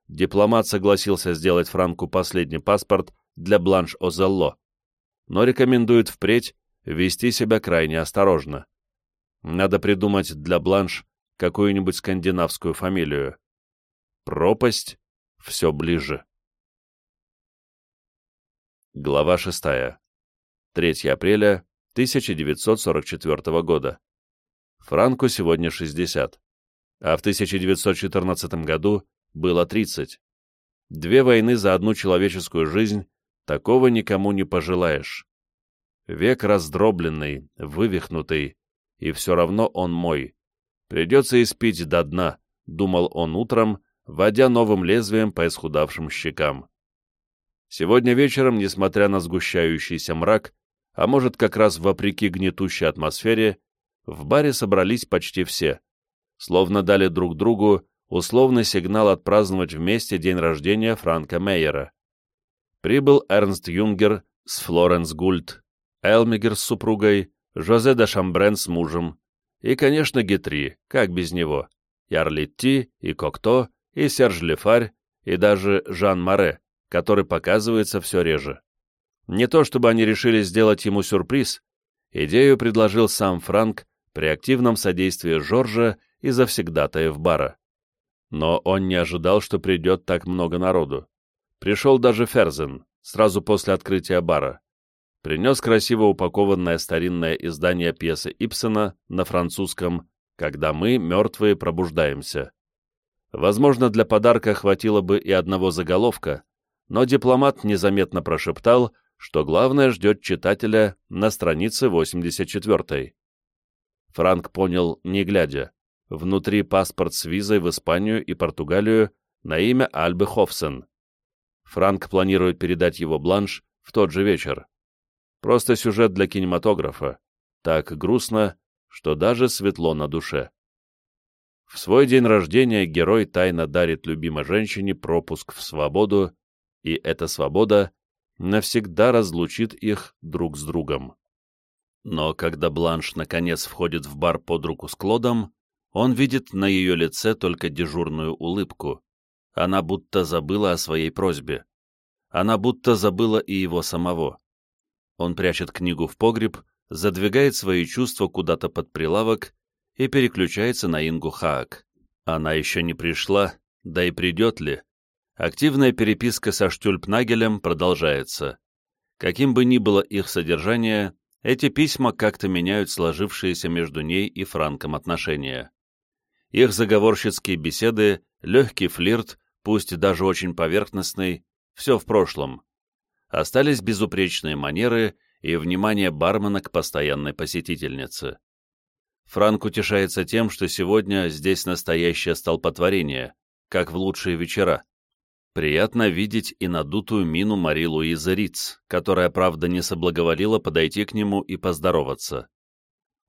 Дипломат согласился сделать Франку последний паспорт для Бланш Озелло, но рекомендует впредь вести себя крайне осторожно. Надо придумать для Бланш какую-нибудь скандинавскую фамилию. Пропасть все ближе. Глава 6. 3 апреля 1944 года. Франку сегодня 60 а в 1914 году было 30. Две войны за одну человеческую жизнь, такого никому не пожелаешь. Век раздробленный, вывихнутый, и все равно он мой. Придется испить до дна, думал он утром, водя новым лезвием по исхудавшим щекам. Сегодня вечером, несмотря на сгущающийся мрак, а может как раз вопреки гнетущей атмосфере, в баре собрались почти все, словно дали друг другу условный сигнал отпраздновать вместе день рождения Франка Мейера. Прибыл Эрнст Юнгер с Флоренс Гульт, Элмигер с супругой, Жозе де Шамбрен с мужем, и, конечно, Гетри, как без него, и Арлетти, и Кокто, и Серж Лефарь, и даже Жан Маре, который показывается все реже. Не то чтобы они решили сделать ему сюрприз, идею предложил сам Франк при активном содействии Жоржа и завсегдатаев бара. Но он не ожидал, что придет так много народу. Пришел даже Ферзен, сразу после открытия бара. Принес красиво упакованное старинное издание пьесы Ипсона на французском «Когда мы, мертвые, пробуждаемся». Возможно, для подарка хватило бы и одного заголовка, но дипломат незаметно прошептал, что главное ждет читателя на странице 84. Франк понял, не глядя. Внутри паспорт с визой в Испанию и Португалию на имя Альбы Хофсен. Франк планирует передать его бланш в тот же вечер. Просто сюжет для кинематографа. Так грустно, что даже светло на душе. В свой день рождения герой тайно дарит любимой женщине пропуск в свободу, и эта свобода навсегда разлучит их друг с другом. Но когда Бланш наконец входит в бар под руку с Клодом, он видит на ее лице только дежурную улыбку. Она будто забыла о своей просьбе. Она будто забыла и его самого. Он прячет книгу в погреб, задвигает свои чувства куда-то под прилавок и переключается на Ингу Хаак. Она еще не пришла, да и придет ли. Активная переписка со Штюльпнагелем продолжается. Каким бы ни было их содержание, эти письма как-то меняют сложившиеся между ней и Франком отношения. Их заговорщицкие беседы, легкий флирт, пусть даже очень поверхностный, все в прошлом. Остались безупречные манеры и внимание бармена к постоянной посетительнице. Франк утешается тем, что сегодня здесь настоящее столпотворение, как в лучшие вечера. Приятно видеть и надутую мину Мари Луизы Риц, которая, правда, не соблаговолила подойти к нему и поздороваться.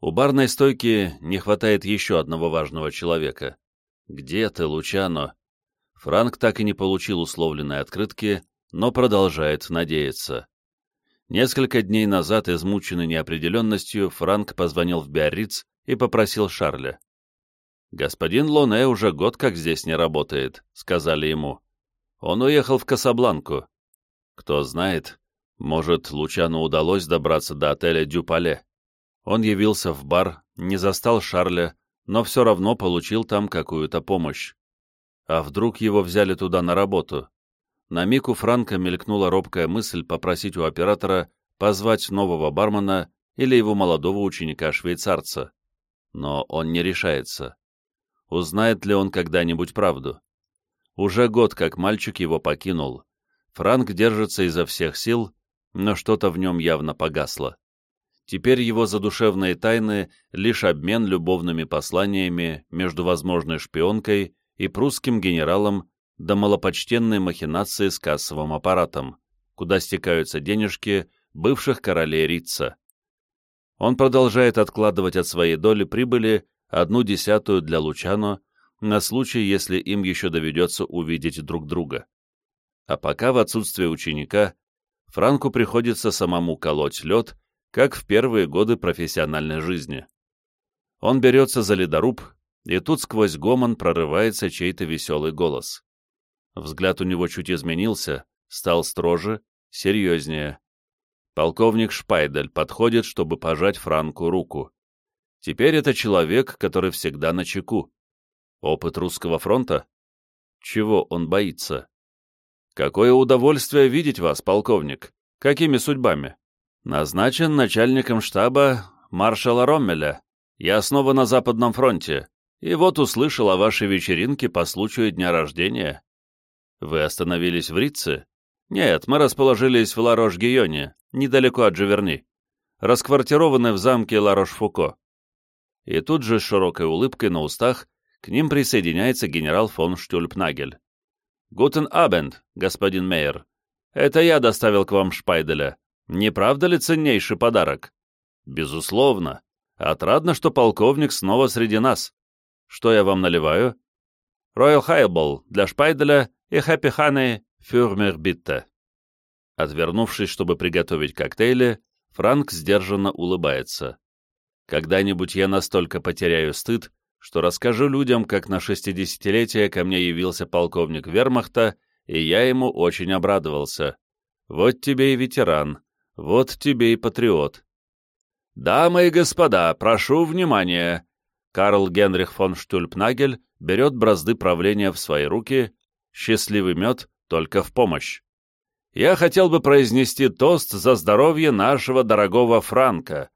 У барной стойки не хватает еще одного важного человека. «Где ты, Лучано?» Франк так и не получил условленной открытки, но продолжает надеяться. Несколько дней назад, измученный неопределенностью, Франк позвонил в Биарриц и попросил Шарля. «Господин Лоне уже год как здесь не работает», — сказали ему. «Он уехал в Касабланку. Кто знает, может, Лучану удалось добраться до отеля Дюпале. Он явился в бар, не застал Шарля, но все равно получил там какую-то помощь. А вдруг его взяли туда на работу? На миг у Франка мелькнула робкая мысль попросить у оператора позвать нового бармена или его молодого ученика-швейцарца. Но он не решается. Узнает ли он когда-нибудь правду? Уже год, как мальчик его покинул. Франк держится изо всех сил, но что-то в нем явно погасло. Теперь его задушевные тайны — лишь обмен любовными посланиями между возможной шпионкой и прусским генералом до малопочтенной махинации с кассовым аппаратом, куда стекаются денежки бывших королей Рица. Он продолжает откладывать от своей доли прибыли одну десятую для Лучано на случай, если им еще доведется увидеть друг друга. А пока в отсутствие ученика Франку приходится самому колоть лед, как в первые годы профессиональной жизни. Он берется за ледоруб, и тут сквозь гомон прорывается чей-то веселый голос. Взгляд у него чуть изменился, стал строже, серьезнее. Полковник Шпайдель подходит, чтобы пожать Франку руку. Теперь это человек, который всегда на чеку. Опыт русского фронта? Чего он боится? Какое удовольствие видеть вас, полковник. Какими судьбами? Назначен начальником штаба маршала Роммеля. Я снова на Западном фронте. И вот услышал о вашей вечеринке по случаю дня рождения. Вы остановились в Ритце? Нет, мы расположились в Ларош-Гийоне, недалеко от Джаверни. Расквартированы в замке Ларош-Фуко. И тут же с широкой улыбкой на устах к ним присоединяется генерал фон Штюльпнагель. «Гутен Абенд, господин Мейер. Это я доставил к вам Шпайделя. Не правда ли ценнейший подарок?» «Безусловно. Отрадно, что полковник снова среди нас. Что я вам наливаю?» «Роял Хайбол для Шпайделя и Хэппи Ханы Фюрмербитте». Отвернувшись, чтобы приготовить коктейли, Франк сдержанно улыбается. «Когда-нибудь я настолько потеряю стыд, что расскажу людям, как на шестидесятилетие ко мне явился полковник вермахта, и я ему очень обрадовался. Вот тебе и ветеран, вот тебе и патриот. «Дамы и господа, прошу внимания!» Карл Генрих фон Штюльпнагель берет бразды правления в свои руки, счастливый мед только в помощь. Я хотел бы произнести тост за здоровье нашего дорогого Франка,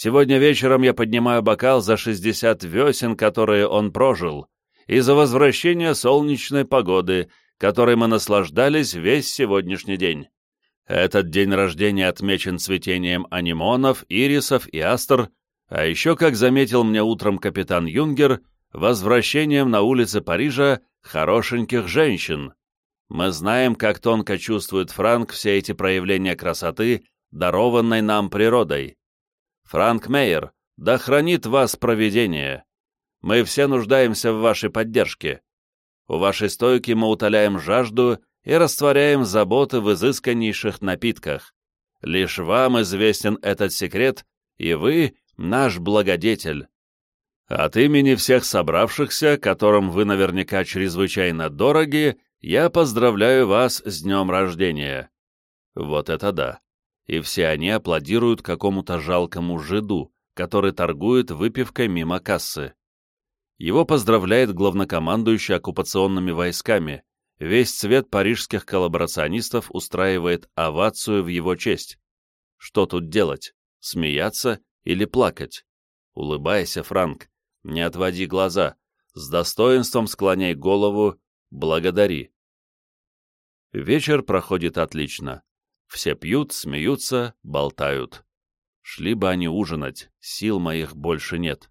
Сегодня вечером я поднимаю бокал за 60 весен, которые он прожил, и за возвращение солнечной погоды, которой мы наслаждались весь сегодняшний день. Этот день рождения отмечен цветением анимонов, ирисов и астр, а еще, как заметил мне утром капитан Юнгер, возвращением на улицы Парижа хорошеньких женщин. Мы знаем, как тонко чувствует Франк все эти проявления красоты, дарованной нам природой. Франк Мейер, да хранит вас провидение. Мы все нуждаемся в вашей поддержке. У вашей стойки мы утоляем жажду и растворяем заботы в изысканнейших напитках. Лишь вам известен этот секрет, и вы — наш благодетель. От имени всех собравшихся, которым вы наверняка чрезвычайно дороги, я поздравляю вас с днем рождения. Вот это да и все они аплодируют какому-то жалкому жиду, который торгует выпивкой мимо кассы. Его поздравляет главнокомандующий оккупационными войсками, весь цвет парижских коллаборационистов устраивает овацию в его честь. Что тут делать? Смеяться или плакать? Улыбайся, Франк, не отводи глаза, с достоинством склоняй голову, благодари. Вечер проходит отлично. Все пьют, смеются, болтают. Шли бы они ужинать, сил моих больше нет.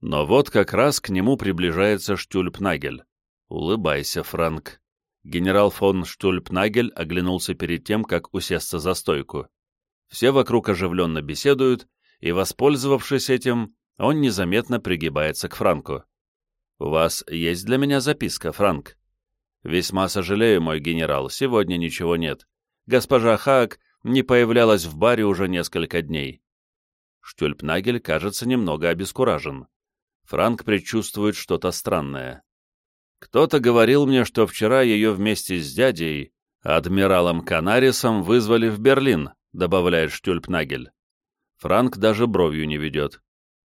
Но вот как раз к нему приближается Штюльпнагель. Улыбайся, Франк. Генерал фон Штульпнагель оглянулся перед тем, как усесться за стойку. Все вокруг оживленно беседуют, и, воспользовавшись этим, он незаметно пригибается к Франку. «У вас есть для меня записка, Франк?» «Весьма сожалею, мой генерал, сегодня ничего нет. Госпожа Хаак не появлялась в баре уже несколько дней». Штюльпнагель кажется немного обескуражен. Франк предчувствует что-то странное. Кто-то говорил мне, что вчера ее вместе с дядей, адмиралом Канарисом, вызвали в Берлин, добавляет Штюльпнагель. Франк даже бровью не ведет.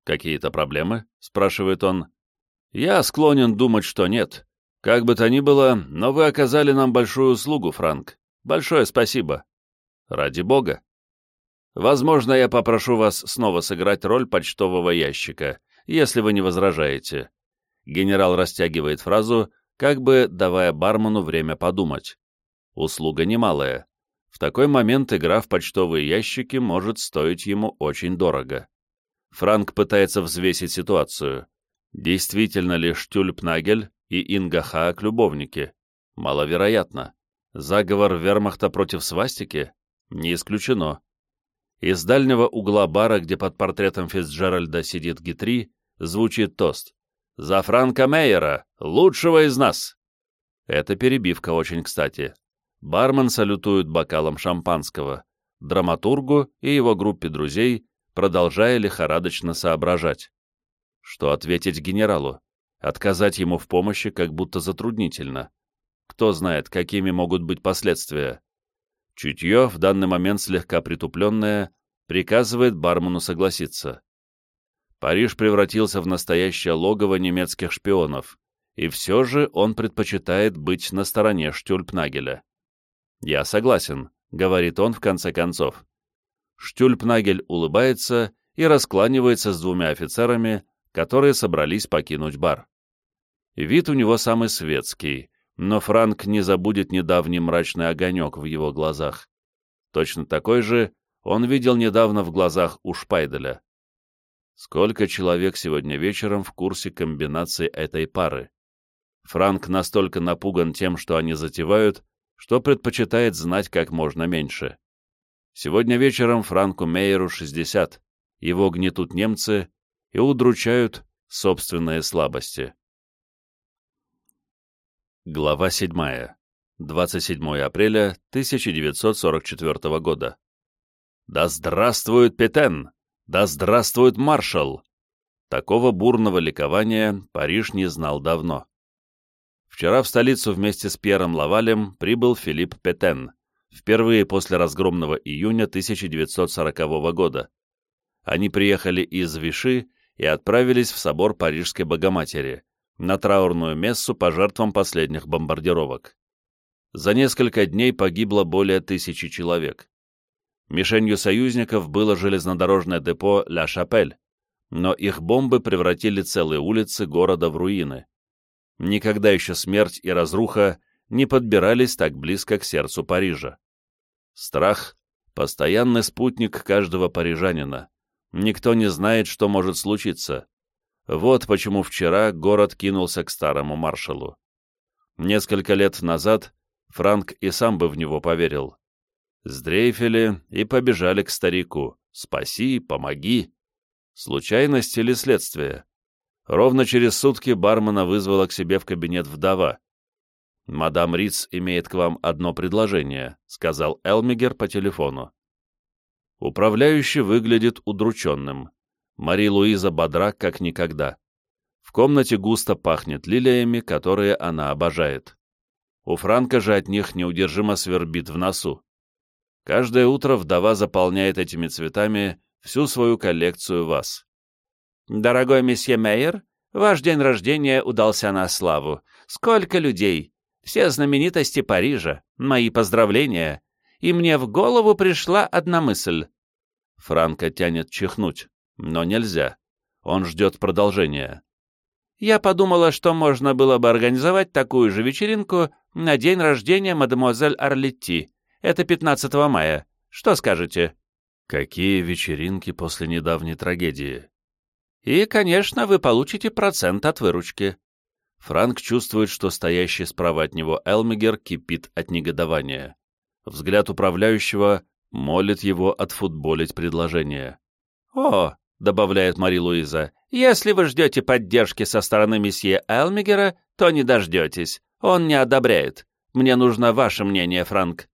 «Какие-то проблемы?» — спрашивает он. «Я склонен думать, что нет. Как бы то ни было, но вы оказали нам большую услугу, Франк. Большое спасибо. Ради бога. Возможно, я попрошу вас снова сыграть роль почтового ящика, если вы не возражаете. Генерал растягивает фразу, как бы давая бармену время подумать. Услуга немалая. В такой момент игра в почтовые ящики может стоить ему очень дорого. Франк пытается взвесить ситуацию. Действительно ли Штюльпнагель и Инга Хаак любовники? Маловероятно. Заговор вермахта против свастики? Не исключено. Из дальнего угла бара, где под портретом Фицджеральда сидит Гитри, звучит тост. За Франка Мейера, лучшего из нас!» Это перебивка очень кстати. Бармен салютует бокалом шампанского, драматургу и его группе друзей, продолжая лихорадочно соображать. Что ответить генералу? Отказать ему в помощи как будто затруднительно. Кто знает, какими могут быть последствия. Чутье, в данный момент слегка притупленное, приказывает бармену согласиться. Париж превратился в настоящее логово немецких шпионов, и все же он предпочитает быть на стороне Штюльпнагеля. «Я согласен», — говорит он в конце концов. Штюльпнагель улыбается и раскланивается с двумя офицерами, которые собрались покинуть бар. Вид у него самый светский, но Франк не забудет недавний мрачный огонек в его глазах. Точно такой же он видел недавно в глазах у Шпайделя. Сколько человек сегодня вечером в курсе комбинации этой пары? Франк настолько напуган тем, что они затевают, что предпочитает знать как можно меньше. Сегодня вечером Франку Мейеру 60, его гнетут немцы и удручают собственные слабости. Глава 7. 27 апреля 1944 года. «Да здравствует Петен!» Да здравствует маршал! Такого бурного ликования Париж не знал давно. Вчера в столицу вместе с Пьером Лавалем прибыл Филипп Петен, впервые после разгромного июня 1940 года. Они приехали из Виши и отправились в собор Парижской Богоматери, на траурную мессу по жертвам последних бомбардировок. За несколько дней погибло более тысячи человек. Мишенью союзников было железнодорожное депо Ля Шапель, но их бомбы превратили целые улицы города в руины. Никогда еще смерть и разруха не подбирались так близко к сердцу Парижа. Страх — постоянный спутник каждого парижанина. Никто не знает, что может случиться. Вот почему вчера город кинулся к старому маршалу. Несколько лет назад Франк и сам бы в него поверил сдрейфили и побежали к старику. «Спаси, помоги!» Случайность или следствие? Ровно через сутки бармена вызвала к себе в кабинет вдова. «Мадам Риц имеет к вам одно предложение», — сказал Элмигер по телефону. Управляющий выглядит удрученным. Мари-Луиза бодра как никогда. В комнате густо пахнет лилиями, которые она обожает. У Франка же от них неудержимо свербит в носу. Каждое утро вдова заполняет этими цветами всю свою коллекцию вас. «Дорогой месье Мейер, ваш день рождения удался на славу. Сколько людей! Все знаменитости Парижа. Мои поздравления. И мне в голову пришла одна мысль». Франко тянет чихнуть, но нельзя. Он ждет продолжения. Я подумала, что можно было бы организовать такую же вечеринку на день рождения мадемуазель Арлетти. Это 15 мая. Что скажете?» «Какие вечеринки после недавней трагедии?» «И, конечно, вы получите процент от выручки». Франк чувствует, что стоящий справа от него Элмигер кипит от негодования. Взгляд управляющего молит его отфутболить предложение. «О!» — добавляет Мари-Луиза. «Если вы ждете поддержки со стороны месье Элмигера, то не дождетесь. Он не одобряет. Мне нужно ваше мнение, Франк».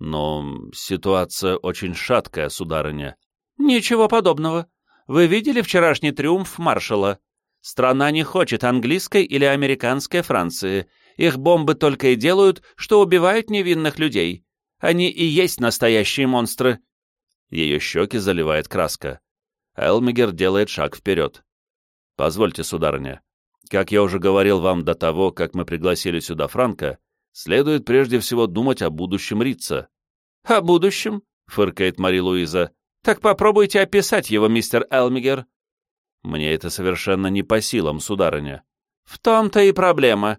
«Но ситуация очень шаткая, сударыня». «Ничего подобного. Вы видели вчерашний триумф маршала? Страна не хочет английской или американской Франции. Их бомбы только и делают, что убивают невинных людей. Они и есть настоящие монстры. Ее щеки заливает краска. Элмигер делает шаг вперед. Позвольте, сударыня. Как я уже говорил вам до того, как мы пригласили сюда Франка, следует прежде всего думать о будущем Рица. «О будущем?» — фыркает Мари-Луиза. «Так попробуйте описать его, мистер Элмигер. Мне это совершенно не по силам, сударыня. В том-то и проблема.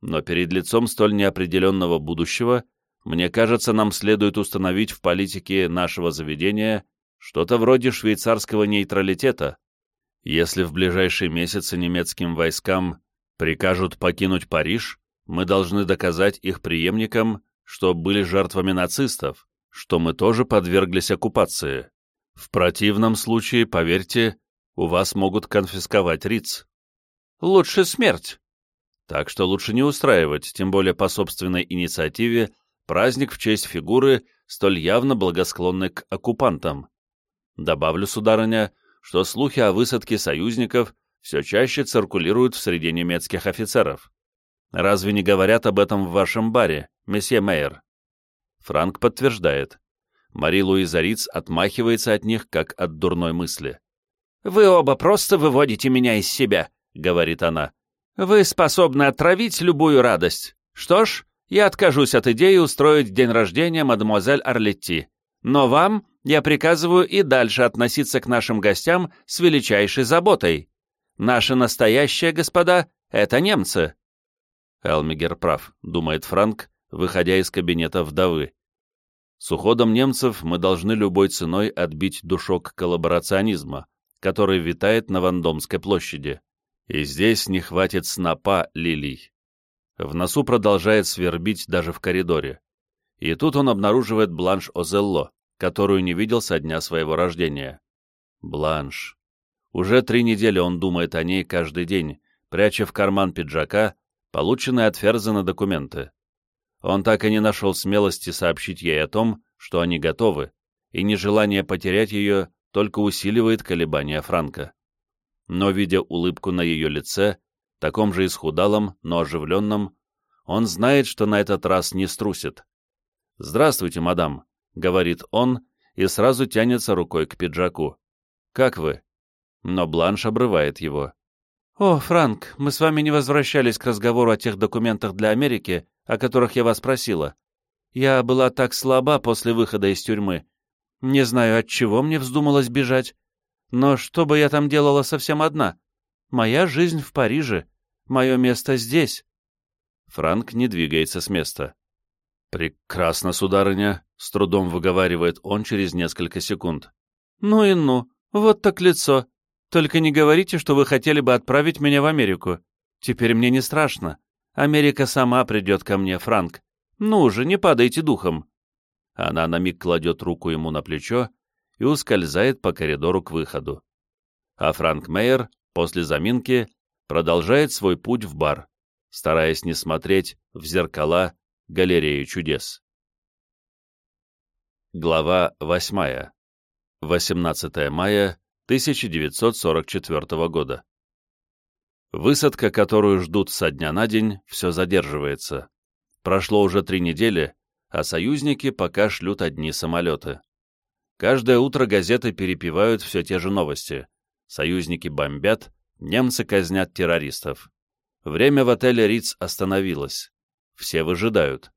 Но перед лицом столь неопределенного будущего, мне кажется, нам следует установить в политике нашего заведения что-то вроде швейцарского нейтралитета. Если в ближайшие месяцы немецким войскам прикажут покинуть Париж, мы должны доказать их преемникам, что были жертвами нацистов, что мы тоже подверглись оккупации. В противном случае, поверьте, у вас могут конфисковать риц. Лучше смерть. Так что лучше не устраивать, тем более по собственной инициативе, праздник в честь фигуры, столь явно благосклонной к оккупантам. Добавлю, сударыня, что слухи о высадке союзников все чаще циркулируют в среде немецких офицеров. Разве не говорят об этом в вашем баре, месье Мейер? Франк подтверждает. Мари Луиза Риц отмахивается от них, как от дурной мысли. «Вы оба просто выводите меня из себя», — говорит она. «Вы способны отравить любую радость. Что ж, я откажусь от идеи устроить день рождения мадемуазель Орлетти. Но вам я приказываю и дальше относиться к нашим гостям с величайшей заботой. Наши настоящие господа — это немцы». Элмигер прав, думает Франк, выходя из кабинета вдовы. С уходом немцев мы должны любой ценой отбить душок коллаборационизма, который витает на Вандомской площади. И здесь не хватит снопа лилий. В носу продолжает свербить даже в коридоре. И тут он обнаруживает Бланш Озелло, которую не видел со дня своего рождения. Бланш. Уже три недели он думает о ней каждый день, пряча в карман пиджака полученные от Ферзена документы. Он так и не нашел смелости сообщить ей о том, что они готовы, и нежелание потерять ее только усиливает колебания Франка. Но, видя улыбку на ее лице, таком же исхудалом, но оживленном, он знает, что на этот раз не струсит. «Здравствуйте, мадам», — говорит он и сразу тянется рукой к пиджаку. «Как вы?» Но Бланш обрывает его. «О, Франк, мы с вами не возвращались к разговору о тех документах для Америки, о которых я вас просила. Я была так слаба после выхода из тюрьмы, не знаю, от чего мне вздумалось бежать. Но что бы я там делала совсем одна? Моя жизнь в Париже. Мое место здесь. Франк не двигается с места. «Прекрасно, сударыня», — с трудом выговаривает он через несколько секунд. «Ну и ну, вот так лицо. Только не говорите, что вы хотели бы отправить меня в Америку. Теперь мне не страшно. Америка сама придет ко мне, Франк. Ну же, не падайте духом. Она на миг кладет руку ему на плечо и ускользает по коридору к выходу. А Франк Мейер, после заминки, продолжает свой путь в бар, стараясь не смотреть в зеркала галереи чудес. Глава 8. 18 мая 1944 года. Высадка, которую ждут со дня на день, все задерживается. Прошло уже три недели, а союзники пока шлют одни самолеты. Каждое утро газеты перепевают все те же новости. Союзники бомбят, немцы казнят террористов. Время в отеле Риц остановилось. Все выжидают.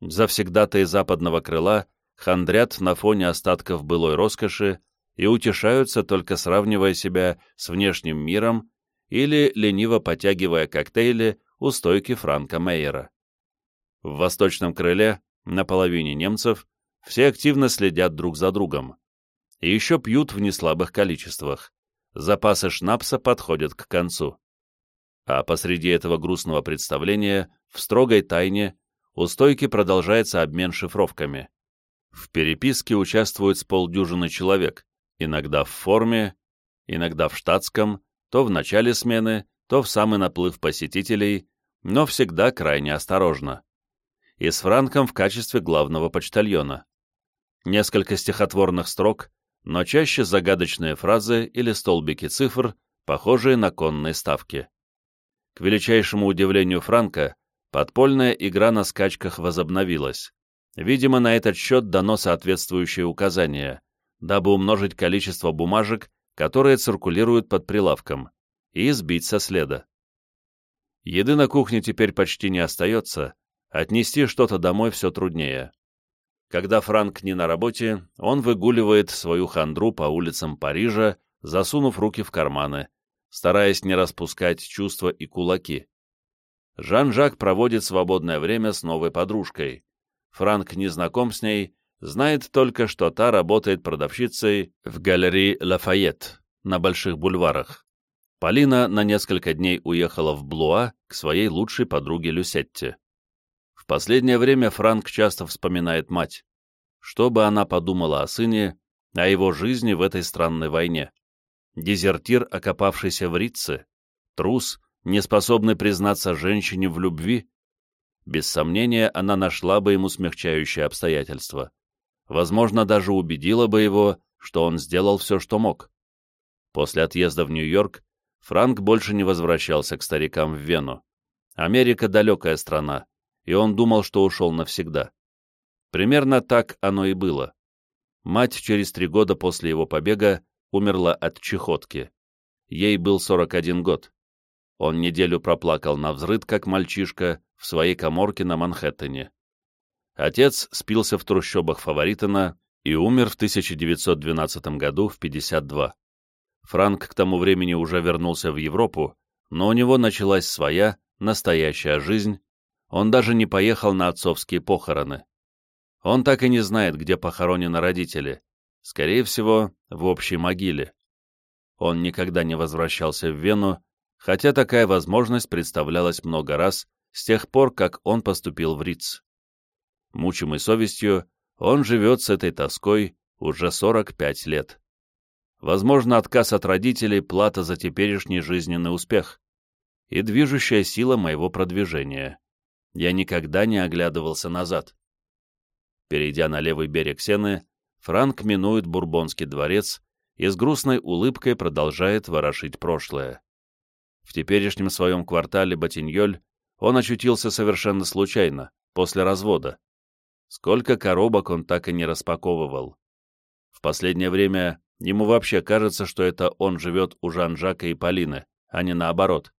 Завсегдатые западного крыла хандрят на фоне остатков былой роскоши и утешаются, только сравнивая себя с внешним миром или лениво потягивая коктейли у стойки Франка Мейера. В восточном крыле на половине немцев, все активно следят друг за другом. И еще пьют в неслабых количествах. Запасы шнапса подходят к концу. А посреди этого грустного представления, в строгой тайне, у стойки продолжается обмен шифровками. В переписке участвуют с полдюжины человек, иногда в форме, иногда в штатском, то в начале смены, то в самый наплыв посетителей, но всегда крайне осторожно. И с Франком в качестве главного почтальона. Несколько стихотворных строк, но чаще загадочные фразы или столбики цифр, похожие на конные ставки. К величайшему удивлению Франка, подпольная игра на скачках возобновилась. Видимо, на этот счет дано соответствующее указание, дабы умножить количество бумажек, которые циркулируют под прилавком, и сбить со следа. Еды на кухне теперь почти не остается, отнести что-то домой все труднее. Когда Франк не на работе, он выгуливает свою хандру по улицам Парижа, засунув руки в карманы, стараясь не распускать чувства и кулаки. Жан-Жак проводит свободное время с новой подружкой. Франк не знаком с ней, знает только, что та работает продавщицей в галерее Лафайет на Больших бульварах. Полина на несколько дней уехала в Блуа к своей лучшей подруге Люсетте. В последнее время Франк часто вспоминает мать. Что бы она подумала о сыне, о его жизни в этой странной войне? Дезертир, окопавшийся в Ритце? Трус, не способный признаться женщине в любви? Без сомнения, она нашла бы ему смягчающее обстоятельство. Возможно, даже убедила бы его, что он сделал все, что мог. После отъезда в Нью-Йорк Франк больше не возвращался к старикам в Вену. Америка — далекая страна, и он думал, что ушел навсегда. Примерно так оно и было. Мать через три года после его побега умерла от чехотки. Ей был 41 год. Он неделю проплакал на взрыд, как мальчишка, в своей коморке на Манхэттене. Отец спился в трущобах Фаворитона и умер в 1912 году в 52. Франк к тому времени уже вернулся в Европу, но у него началась своя, настоящая жизнь, он даже не поехал на отцовские похороны. Он так и не знает, где похоронены родители, скорее всего, в общей могиле. Он никогда не возвращался в Вену, хотя такая возможность представлялась много раз с тех пор, как он поступил в РИЦ. Мучимый совестью, он живет с этой тоской уже 45 лет. Возможно, отказ от родителей – плата за теперешний жизненный успех и движущая сила моего продвижения. Я никогда не оглядывался назад. Перейдя на левый берег Сены, Франк минует Бурбонский дворец и с грустной улыбкой продолжает ворошить прошлое. В теперешнем своем квартале Батиньоль он очутился совершенно случайно, после развода. Сколько коробок он так и не распаковывал. В последнее время ему вообще кажется, что это он живет у Жан-Жака и Полины, а не наоборот.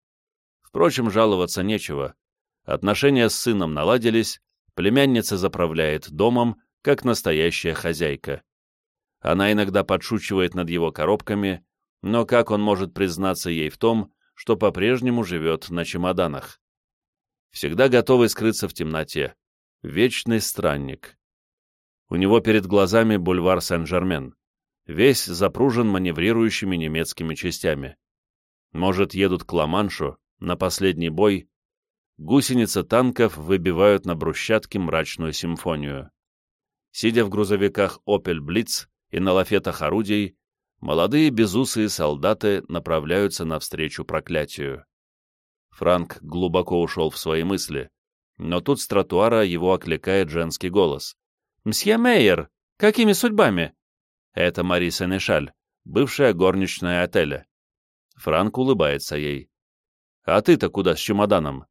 Впрочем, жаловаться нечего. Отношения с сыном наладились, племянница заправляет домом, как настоящая хозяйка. Она иногда подшучивает над его коробками, но как он может признаться ей в том, что по-прежнему живет на чемоданах? всегда готовый скрыться в темноте, вечный странник. У него перед глазами бульвар Сен-Жермен, весь запружен маневрирующими немецкими частями. Может, едут к Ла-Маншу, на последний бой. Гусеницы танков выбивают на брусчатке мрачную симфонию. Сидя в грузовиках «Опель Блиц» и на лафетах орудий, молодые безусые солдаты направляются навстречу проклятию. Франк глубоко ушел в свои мысли, но тут с тротуара его окликает женский голос. «Мсье Мейер, какими судьбами?» Это Мари Сенешаль, бывшая горничная отеля. Франк улыбается ей. «А ты-то куда с чемоданом?»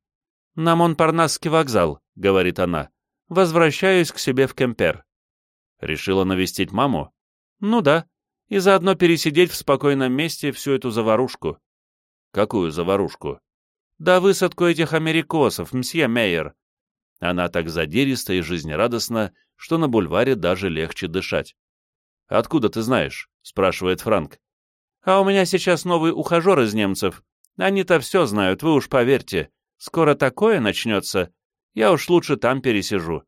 «На Монпарнасский вокзал», — говорит она. «Возвращаюсь к себе в Кемпер». «Решила навестить маму?» «Ну да, и заодно пересидеть в спокойном месте всю эту заварушку». «Какую заварушку?» Да высадку этих америкосов, мсье Мейер. Она так задириста и жизнерадостна, что на бульваре даже легче дышать. «Откуда ты знаешь?» — спрашивает Франк. «А у меня сейчас новый ухажер из немцев. Они-то все знают, вы уж поверьте. Скоро такое начнется. Я уж лучше там пересижу».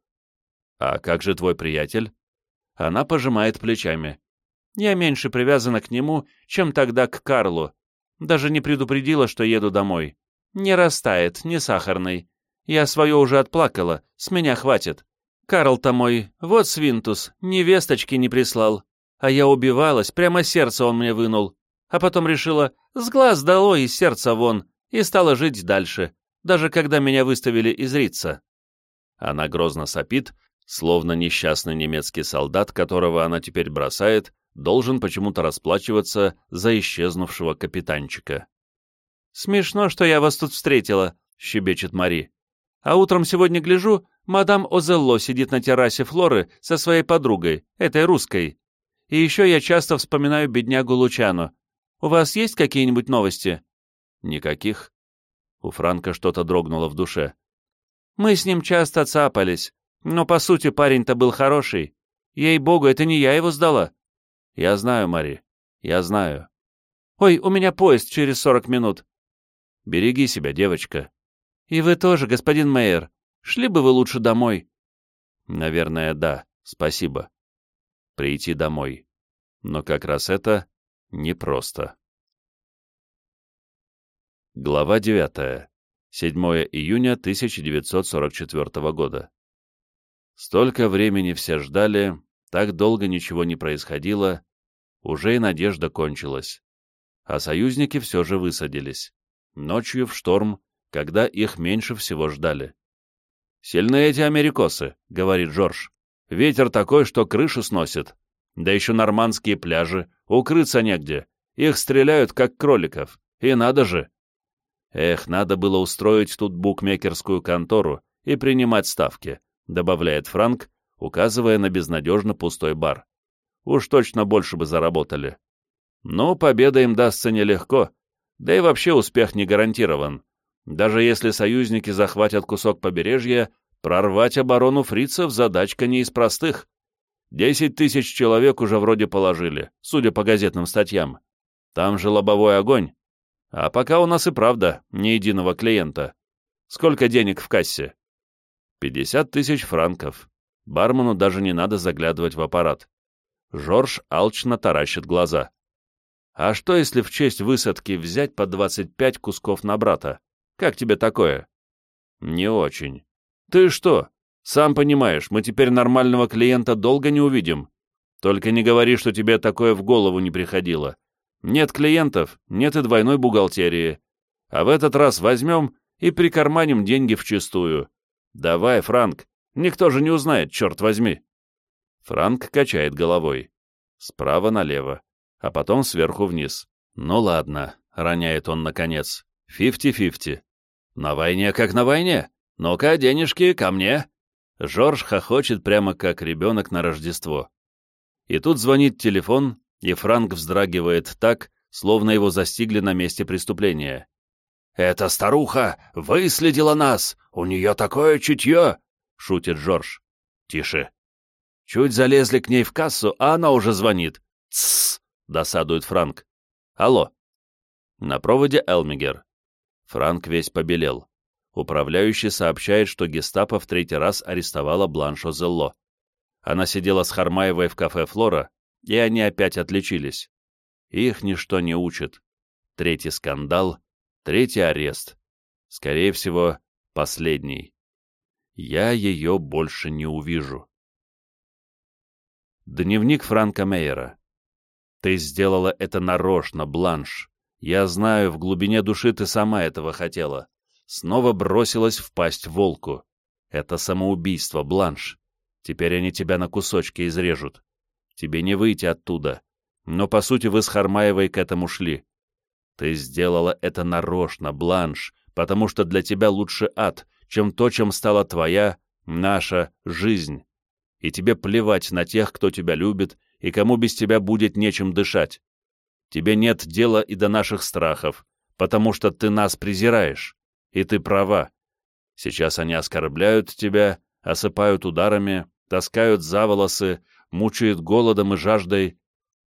«А как же твой приятель?» Она пожимает плечами. «Я меньше привязана к нему, чем тогда к Карлу. Даже не предупредила, что еду домой. «Не растает, не сахарный. Я свое уже отплакала, с меня хватит. Карл-то мой, вот свинтус, невесточки не прислал. А я убивалась, прямо сердце он мне вынул. А потом решила, с глаз дало и сердца вон, и стала жить дальше, даже когда меня выставили из Рица». Она грозно сопит, словно несчастный немецкий солдат, которого она теперь бросает, должен почему-то расплачиваться за исчезнувшего капитанчика. «Смешно, что я вас тут встретила», — щебечет Мари. «А утром сегодня гляжу, мадам Озелло сидит на террасе Флоры со своей подругой, этой русской. И еще я часто вспоминаю беднягу Лучану. У вас есть какие-нибудь новости?» «Никаких». У Франка что-то дрогнуло в душе. «Мы с ним часто цапались, но, по сути, парень-то был хороший. Ей-богу, это не я его сдала». «Я знаю, Мари, я знаю». «Ой, у меня поезд через сорок минут. Береги себя, девочка. И вы тоже, господин мэр. Шли бы вы лучше домой. Наверное, да. Спасибо. Прийти домой. Но как раз это непросто. Глава 9. 7 июня 1944 года. Столько времени все ждали, так долго ничего не происходило, уже и надежда кончилась. А союзники все же высадились ночью в шторм, когда их меньше всего ждали. «Сильны эти америкосы», — говорит Джордж. «Ветер такой, что крышу сносит. Да еще нормандские пляжи, укрыться негде. Их стреляют, как кроликов. И надо же!» «Эх, надо было устроить тут букмекерскую контору и принимать ставки», — добавляет Франк, указывая на безнадежно пустой бар. «Уж точно больше бы заработали». «Ну, победа им дастся нелегко, да и вообще успех не гарантирован. Даже если союзники захватят кусок побережья, прорвать оборону фрицев задачка не из простых. Десять тысяч человек уже вроде положили, судя по газетным статьям. Там же лобовой огонь. А пока у нас и правда ни единого клиента. Сколько денег в кассе? Пятьдесят тысяч франков. Бармену даже не надо заглядывать в аппарат. Жорж алчно таращит глаза. А что, если в честь высадки взять по 25 кусков на брата? Как тебе такое? Не очень. Ты что? Сам понимаешь, мы теперь нормального клиента долго не увидим. Только не говори, что тебе такое в голову не приходило. Нет клиентов, нет и двойной бухгалтерии. А в этот раз возьмем и прикарманим деньги вчистую. Давай, Франк, никто же не узнает, черт возьми. Франк качает головой. Справа налево а потом сверху вниз. «Ну ладно», — роняет он наконец, — «фифти-фифти». «На войне как на войне. Ну-ка, денежки, ко мне». Жорж хохочет прямо как ребенок на Рождество. И тут звонит телефон, и Франк вздрагивает так, словно его застигли на месте преступления. «Эта старуха выследила нас! У нее такое чутье!» — шутит Жорж. «Тише!» Чуть залезли к ней в кассу, а она уже звонит. «Тссс! досадует Франк. «Алло!» На проводе Элмигер. Франк весь побелел. Управляющий сообщает, что гестапо в третий раз арестовала Бланшо Зелло. Она сидела с Хармаевой в кафе «Флора», и они опять отличились. Их ничто не учит. Третий скандал, третий арест. Скорее всего, последний. Я ее больше не увижу. Дневник Франка Мейера. Ты сделала это нарочно, Бланш. Я знаю, в глубине души ты сама этого хотела. Снова бросилась в пасть волку. Это самоубийство, Бланш. Теперь они тебя на кусочки изрежут. Тебе не выйти оттуда. Но, по сути, вы с Хармаевой к этому шли. Ты сделала это нарочно, Бланш, потому что для тебя лучше ад, чем то, чем стала твоя, наша жизнь. И тебе плевать на тех, кто тебя любит и кому без тебя будет нечем дышать. Тебе нет дела и до наших страхов, потому что ты нас презираешь, и ты права. Сейчас они оскорбляют тебя, осыпают ударами, таскают за волосы, мучают голодом и жаждой,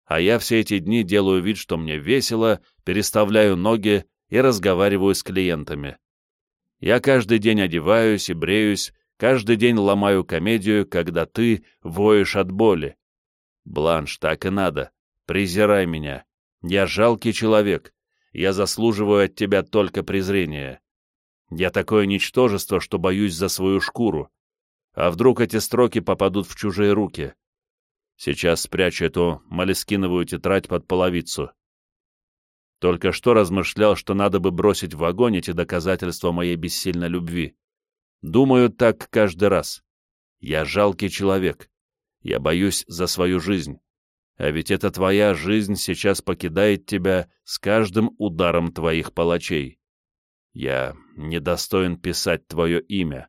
а я все эти дни делаю вид, что мне весело, переставляю ноги и разговариваю с клиентами. Я каждый день одеваюсь и бреюсь, каждый день ломаю комедию, когда ты воешь от боли. Бланш, так и надо. Презирай меня. Я жалкий человек. Я заслуживаю от тебя только презрения. Я такое ничтожество, что боюсь за свою шкуру. А вдруг эти строки попадут в чужие руки? Сейчас спрячу эту малескиновую тетрадь под половицу. Только что размышлял, что надо бы бросить в огонь эти доказательства моей бессильной любви. Думаю так каждый раз. Я жалкий человек. Я боюсь за свою жизнь. А ведь это твоя жизнь сейчас покидает тебя с каждым ударом твоих палачей. Я недостоин писать твое имя.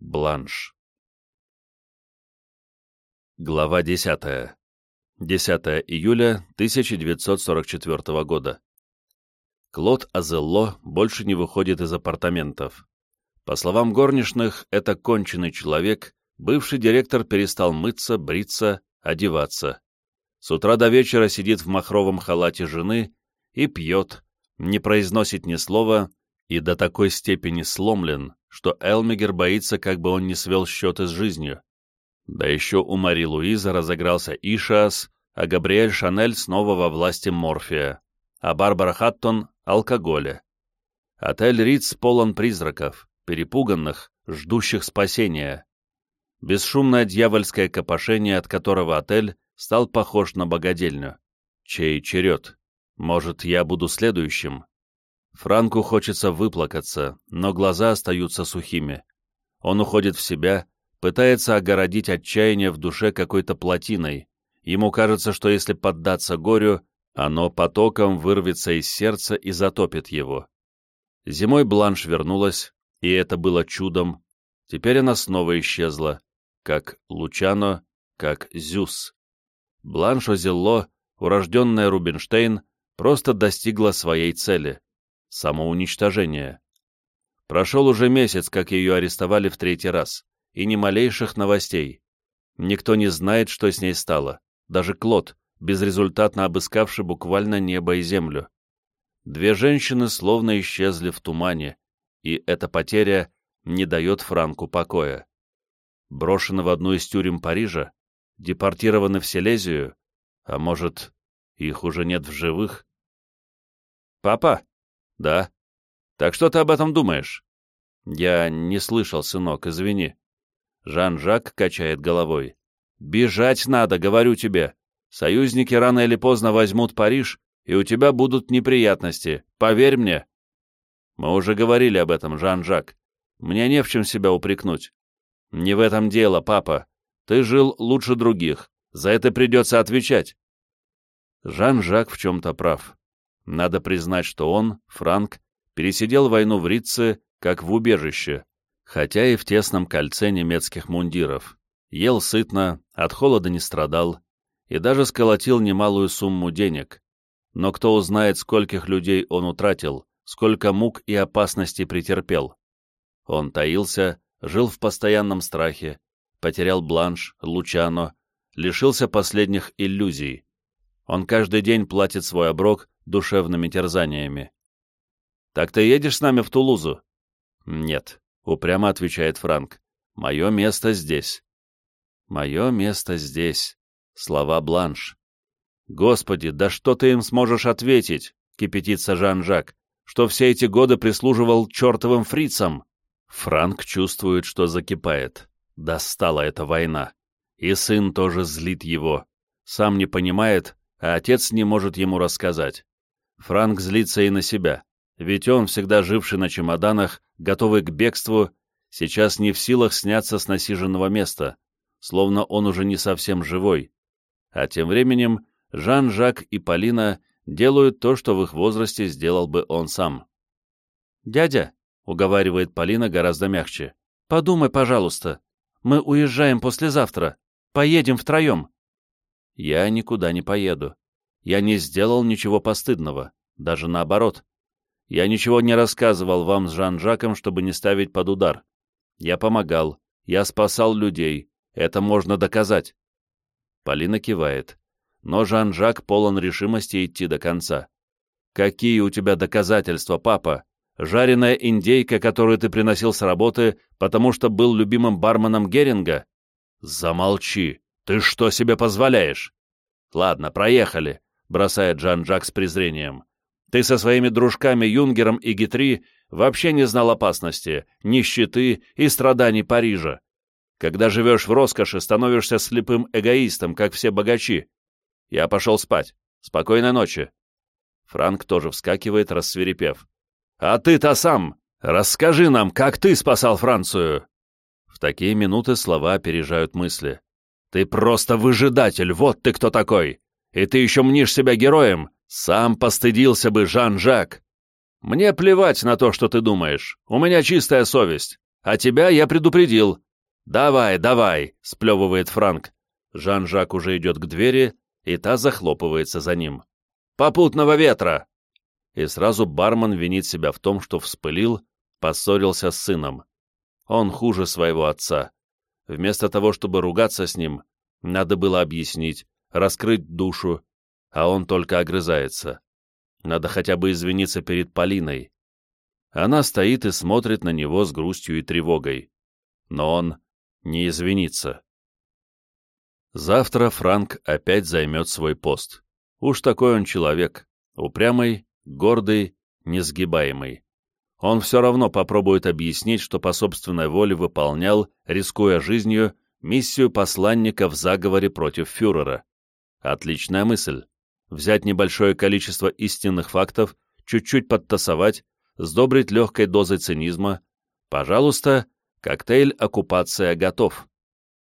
Бланш. Глава 10. 10 июля 1944 года. Клод Азелло больше не выходит из апартаментов. По словам горничных, это конченый человек, бывший директор перестал мыться, бриться, одеваться. С утра до вечера сидит в махровом халате жены и пьет, не произносит ни слова и до такой степени сломлен, что Элмигер боится, как бы он не свел счеты с жизнью. Да еще у Мари Луиза разыгрался Ишас, а Габриэль Шанель снова во власти морфия а Барбара Хаттон — алкоголя. Отель Риц полон призраков, перепуганных, ждущих спасения. Бесшумное дьявольское копошение, от которого отель стал похож на богадельню. Чей черед? Может, я буду следующим? Франку хочется выплакаться, но глаза остаются сухими. Он уходит в себя, пытается огородить отчаяние в душе какой-то плотиной. Ему кажется, что если поддаться горю, оно потоком вырвется из сердца и затопит его. Зимой Бланш вернулась, и это было чудом. Теперь она снова исчезла, как Лучано, как Зюс. Бланш Озелло, урожденная Рубинштейн, просто достигла своей цели — самоуничтожения. Прошел уже месяц, как ее арестовали в третий раз, и ни малейших новостей. Никто не знает, что с ней стало, даже Клод, безрезультатно обыскавший буквально небо и землю. Две женщины словно исчезли в тумане, и эта потеря не дает Франку покоя. Брошены в одну из тюрем Парижа, депортированы в Силезию, а может, их уже нет в живых? «Папа?» «Да». «Так что ты об этом думаешь?» «Я не слышал, сынок, извини». Жан-Жак качает головой. «Бежать надо, говорю тебе. Союзники рано или поздно возьмут Париж, и у тебя будут неприятности, поверь мне. Мы уже говорили об этом, Жан-Жак. Мне не в чем себя упрекнуть. Не в этом дело, папа. Ты жил лучше других. За это придется отвечать. Жан-Жак в чем-то прав. Надо признать, что он, Франк, пересидел войну в Ритце, как в убежище, хотя и в тесном кольце немецких мундиров. Ел сытно, от холода не страдал, и даже сколотил немалую сумму денег. Но кто узнает, скольких людей он утратил, сколько мук и опасностей претерпел. Он таился, жил в постоянном страхе, потерял Бланш, Лучано, лишился последних иллюзий. Он каждый день платит свой оброк душевными терзаниями. «Так ты едешь с нами в Тулузу?» «Нет», — упрямо отвечает Франк. «Мое место здесь». «Мое место здесь». Слова Бланш. «Господи, да что ты им сможешь ответить?» — кипятится Жан-Жак. «Что все эти годы прислуживал чертовым фрицам?» Франк чувствует, что закипает. Достала эта война. И сын тоже злит его. Сам не понимает, а отец не может ему рассказать. Франк злится и на себя, ведь он, всегда живший на чемоданах, готовый к бегству, сейчас не в силах сняться с насиженного места, словно он уже не совсем живой, а тем временем Жан-Жак и Полина делают то, что в их возрасте сделал бы он сам. «Дядя», — уговаривает Полина гораздо мягче, — «подумай, пожалуйста. Мы уезжаем послезавтра. Поедем втроем». «Я никуда не поеду. Я не сделал ничего постыдного, даже наоборот. Я ничего не рассказывал вам с Жан-Жаком, чтобы не ставить под удар. Я помогал, я спасал людей, это можно доказать. Полина кивает. Но Жан-Жак полон решимости идти до конца. «Какие у тебя доказательства, папа? Жареная индейка, которую ты приносил с работы, потому что был любимым барменом Геринга?» «Замолчи! Ты что себе позволяешь?» «Ладно, проехали», — бросает Жан-Жак с презрением. «Ты со своими дружками Юнгером и Гитри вообще не знал опасности, нищеты и страданий Парижа. Когда живешь в роскоши, становишься слепым эгоистом, как все богачи. Я пошел спать. Спокойной ночи. Франк тоже вскакивает, рассверепев. «А ты-то сам! Расскажи нам, как ты спасал Францию!» В такие минуты слова опережают мысли. «Ты просто выжидатель, вот ты кто такой! И ты еще мнишь себя героем! Сам постыдился бы Жан-Жак! Мне плевать на то, что ты думаешь, у меня чистая совесть, а тебя я предупредил. Давай, давай!» — сплевывает Франк. Жан-Жак уже идет к двери, и та захлопывается за ним. «Попутного ветра!» И сразу бармен винит себя в том, что вспылил, поссорился с сыном. Он хуже своего отца. Вместо того, чтобы ругаться с ним, надо было объяснить, раскрыть душу, а он только огрызается. Надо хотя бы извиниться перед Полиной. Она стоит и смотрит на него с грустью и тревогой. Но он не извинится. Завтра Франк опять займет свой пост. Уж такой он человек, упрямый, гордый, несгибаемый он все равно попробует объяснить, что по собственной воле выполнял, рискуя жизнью, миссию посланника в заговоре против фюрера. Отличная мысль. Взять небольшое количество истинных фактов, чуть-чуть подтасовать, сдобрить легкой дозой цинизма. Пожалуйста, коктейль «Оккупация» готов.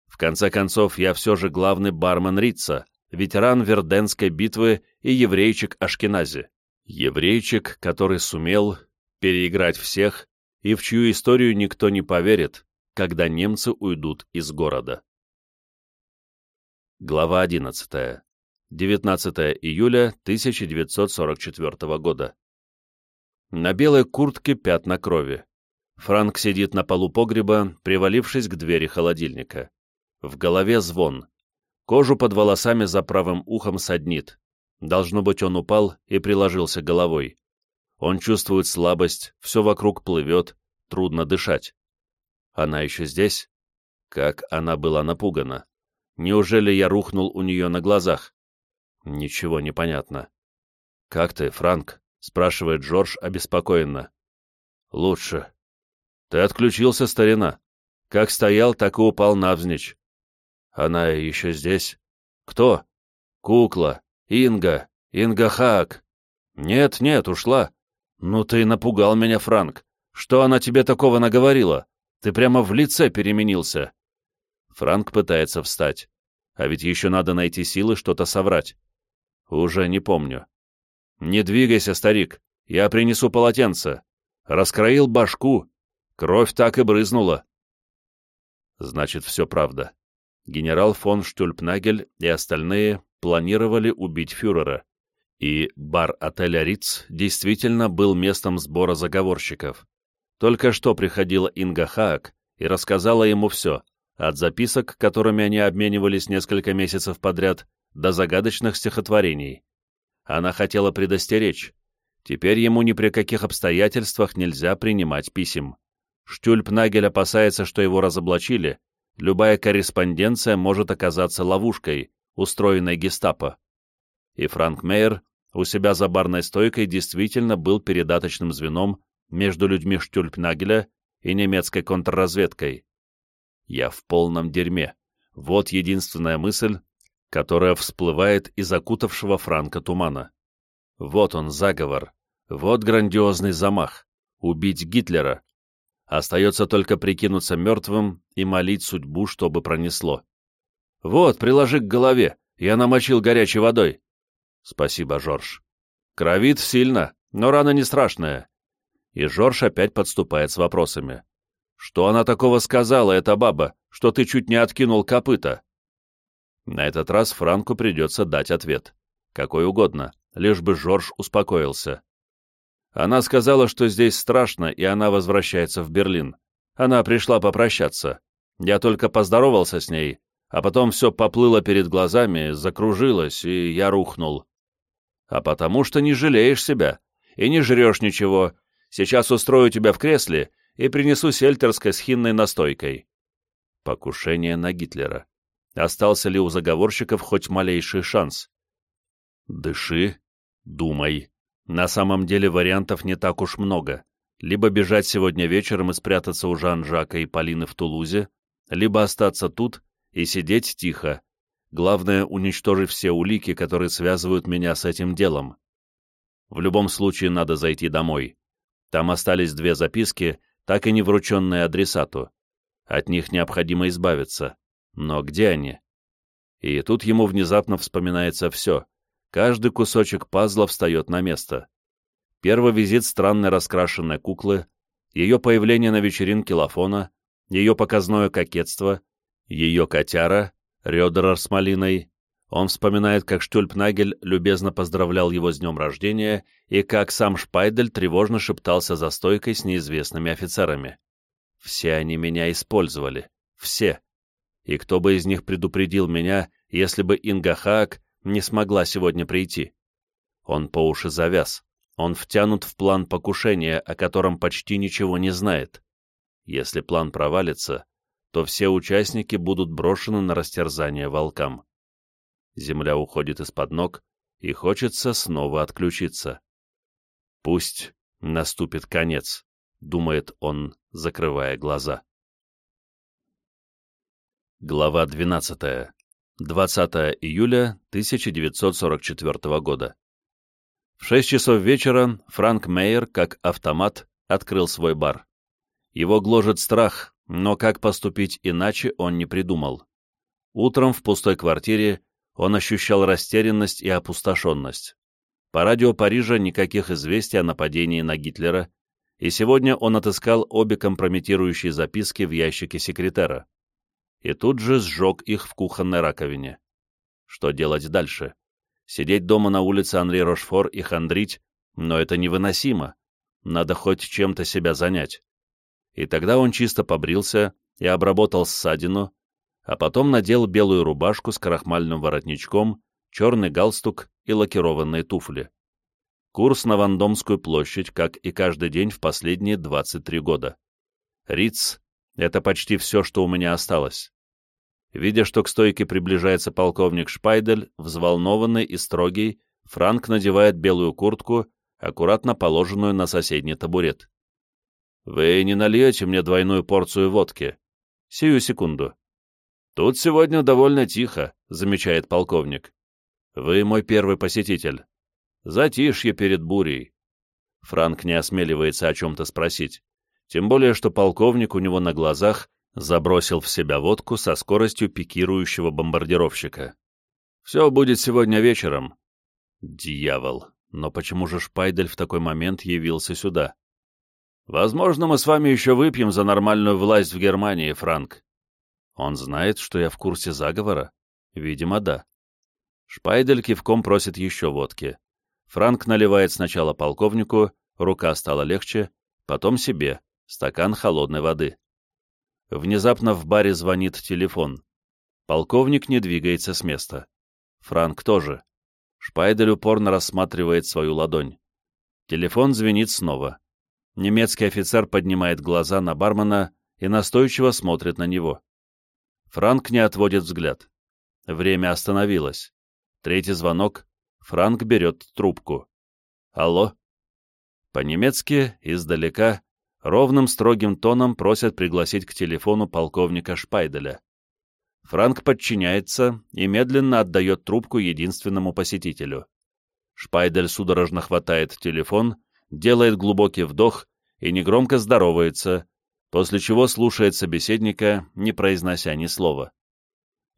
В конце концов, я все же главный бармен Рица, ветеран Верденской битвы и еврейчик Ашкенази. Еврейчик, который сумел, переиграть всех и в чью историю никто не поверит, когда немцы уйдут из города. Глава 11. 19 июля 1944 года. На белой куртке пятна крови. Франк сидит на полу погреба, привалившись к двери холодильника. В голове звон. Кожу под волосами за правым ухом саднит. Должно быть, он упал и приложился головой. Он чувствует слабость, все вокруг плывет, трудно дышать. Она еще здесь? Как она была напугана. Неужели я рухнул у нее на глазах? Ничего не понятно. «Как ты, Франк?» — спрашивает Джордж обеспокоенно. «Лучше. Ты отключился, старина. Как стоял, так и упал навзничь. Она еще здесь? Кто? Кукла. Инга. Инга Хаак. Нет, нет, ушла. «Ну ты напугал меня, Франк. Что она тебе такого наговорила? Ты прямо в лице переменился». Франк пытается встать. А ведь еще надо найти силы что-то соврать. Уже не помню. «Не двигайся, старик. Я принесу полотенце. Раскроил башку. Кровь так и брызнула». Значит, все правда. Генерал фон Штюльпнагель и остальные планировали убить фюрера и бар отеля Риц действительно был местом сбора заговорщиков. Только что приходила Инга Хаак и рассказала ему все, от записок, которыми они обменивались несколько месяцев подряд, до загадочных стихотворений. Она хотела предостеречь. Теперь ему ни при каких обстоятельствах нельзя принимать писем. Штюльпнагель опасается, что его разоблачили. Любая корреспонденция может оказаться ловушкой, устроенной гестапо. И Франк Мейер у себя за барной стойкой действительно был передаточным звеном между людьми Штюльпнагеля и немецкой контрразведкой. Я в полном дерьме. Вот единственная мысль, которая всплывает из окутавшего Франка тумана. Вот он, заговор. Вот грандиозный замах. Убить Гитлера. Остается только прикинуться мертвым и молить судьбу, чтобы пронесло. Вот, приложи к голове. Я намочил горячей водой. Спасибо, Жорж. Кровит сильно, но рана не страшная. И Жорж опять подступает с вопросами. Что она такого сказала, эта баба, что ты чуть не откинул копыта? На этот раз Франку придется дать ответ. Какой угодно, лишь бы Жорж успокоился. Она сказала, что здесь страшно, и она возвращается в Берлин. Она пришла попрощаться. Я только поздоровался с ней, а потом все поплыло перед глазами, закружилось, и я рухнул а потому что не жалеешь себя и не жрешь ничего. Сейчас устрою тебя в кресле и принесу сельтерской с настойкой. Покушение на Гитлера. Остался ли у заговорщиков хоть малейший шанс? Дыши, думай. На самом деле вариантов не так уж много. Либо бежать сегодня вечером и спрятаться у Жан-Жака и Полины в Тулузе, либо остаться тут и сидеть тихо. Главное, уничтожить все улики, которые связывают меня с этим делом. В любом случае надо зайти домой. Там остались две записки, так и не врученные адресату. От них необходимо избавиться. Но где они? И тут ему внезапно вспоминается все. Каждый кусочек пазла встает на место. Первый визит странной раскрашенной куклы, ее появление на вечеринке Лафона, ее показное кокетство, ее котяра, Рёдерер с малиной. Он вспоминает, как Штюльпнагель любезно поздравлял его с днем рождения и как сам Шпайдель тревожно шептался за стойкой с неизвестными офицерами. Все они меня использовали. Все. И кто бы из них предупредил меня, если бы Инга Хаак не смогла сегодня прийти? Он по уши завяз. Он втянут в план покушения, о котором почти ничего не знает. Если план провалится, то все участники будут брошены на растерзание волкам. Земля уходит из-под ног, и хочется снова отключиться. Пусть наступит конец, думает он, закрывая глаза. Глава 12. 20 июля 1944 года. В 6 часов вечера Франк Мейер, как автомат, открыл свой бар. Его гложет страх, но как поступить иначе он не придумал. Утром в пустой квартире он ощущал растерянность и опустошенность. По радио Парижа никаких известий о нападении на Гитлера, и сегодня он отыскал обе компрометирующие записки в ящике секретера. И тут же сжег их в кухонной раковине. Что делать дальше? Сидеть дома на улице Анри Рошфор и хандрить, но это невыносимо. Надо хоть чем-то себя занять и тогда он чисто побрился и обработал ссадину, а потом надел белую рубашку с крахмальным воротничком, черный галстук и лакированные туфли. Курс на Вандомскую площадь, как и каждый день в последние 23 года. Риц — это почти все, что у меня осталось. Видя, что к стойке приближается полковник Шпайдель, взволнованный и строгий, Франк надевает белую куртку, аккуратно положенную на соседний табурет. Вы не нальете мне двойную порцию водки? Сию секунду. Тут сегодня довольно тихо, замечает полковник. Вы мой первый посетитель. Затишье перед бурей. Франк не осмеливается о чем-то спросить. Тем более, что полковник у него на глазах забросил в себя водку со скоростью пикирующего бомбардировщика. «Все будет сегодня вечером». Дьявол! Но почему же Шпайдель в такой момент явился сюда? Возможно, мы с вами еще выпьем за нормальную власть в Германии, Франк. Он знает, что я в курсе заговора? Видимо, да. Шпайдель кивком просит еще водки. Франк наливает сначала полковнику, рука стала легче, потом себе, стакан холодной воды. Внезапно в баре звонит телефон. Полковник не двигается с места. Франк тоже. Шпайдель упорно рассматривает свою ладонь. Телефон звенит снова. Немецкий офицер поднимает глаза на бармена и настойчиво смотрит на него. Франк не отводит взгляд. Время остановилось. Третий звонок. Франк берет трубку. «Алло?» По-немецки, издалека, ровным строгим тоном просят пригласить к телефону полковника Шпайделя. Франк подчиняется и медленно отдает трубку единственному посетителю. Шпайдель судорожно хватает телефон делает глубокий вдох и негромко здоровается, после чего слушает собеседника, не произнося ни слова.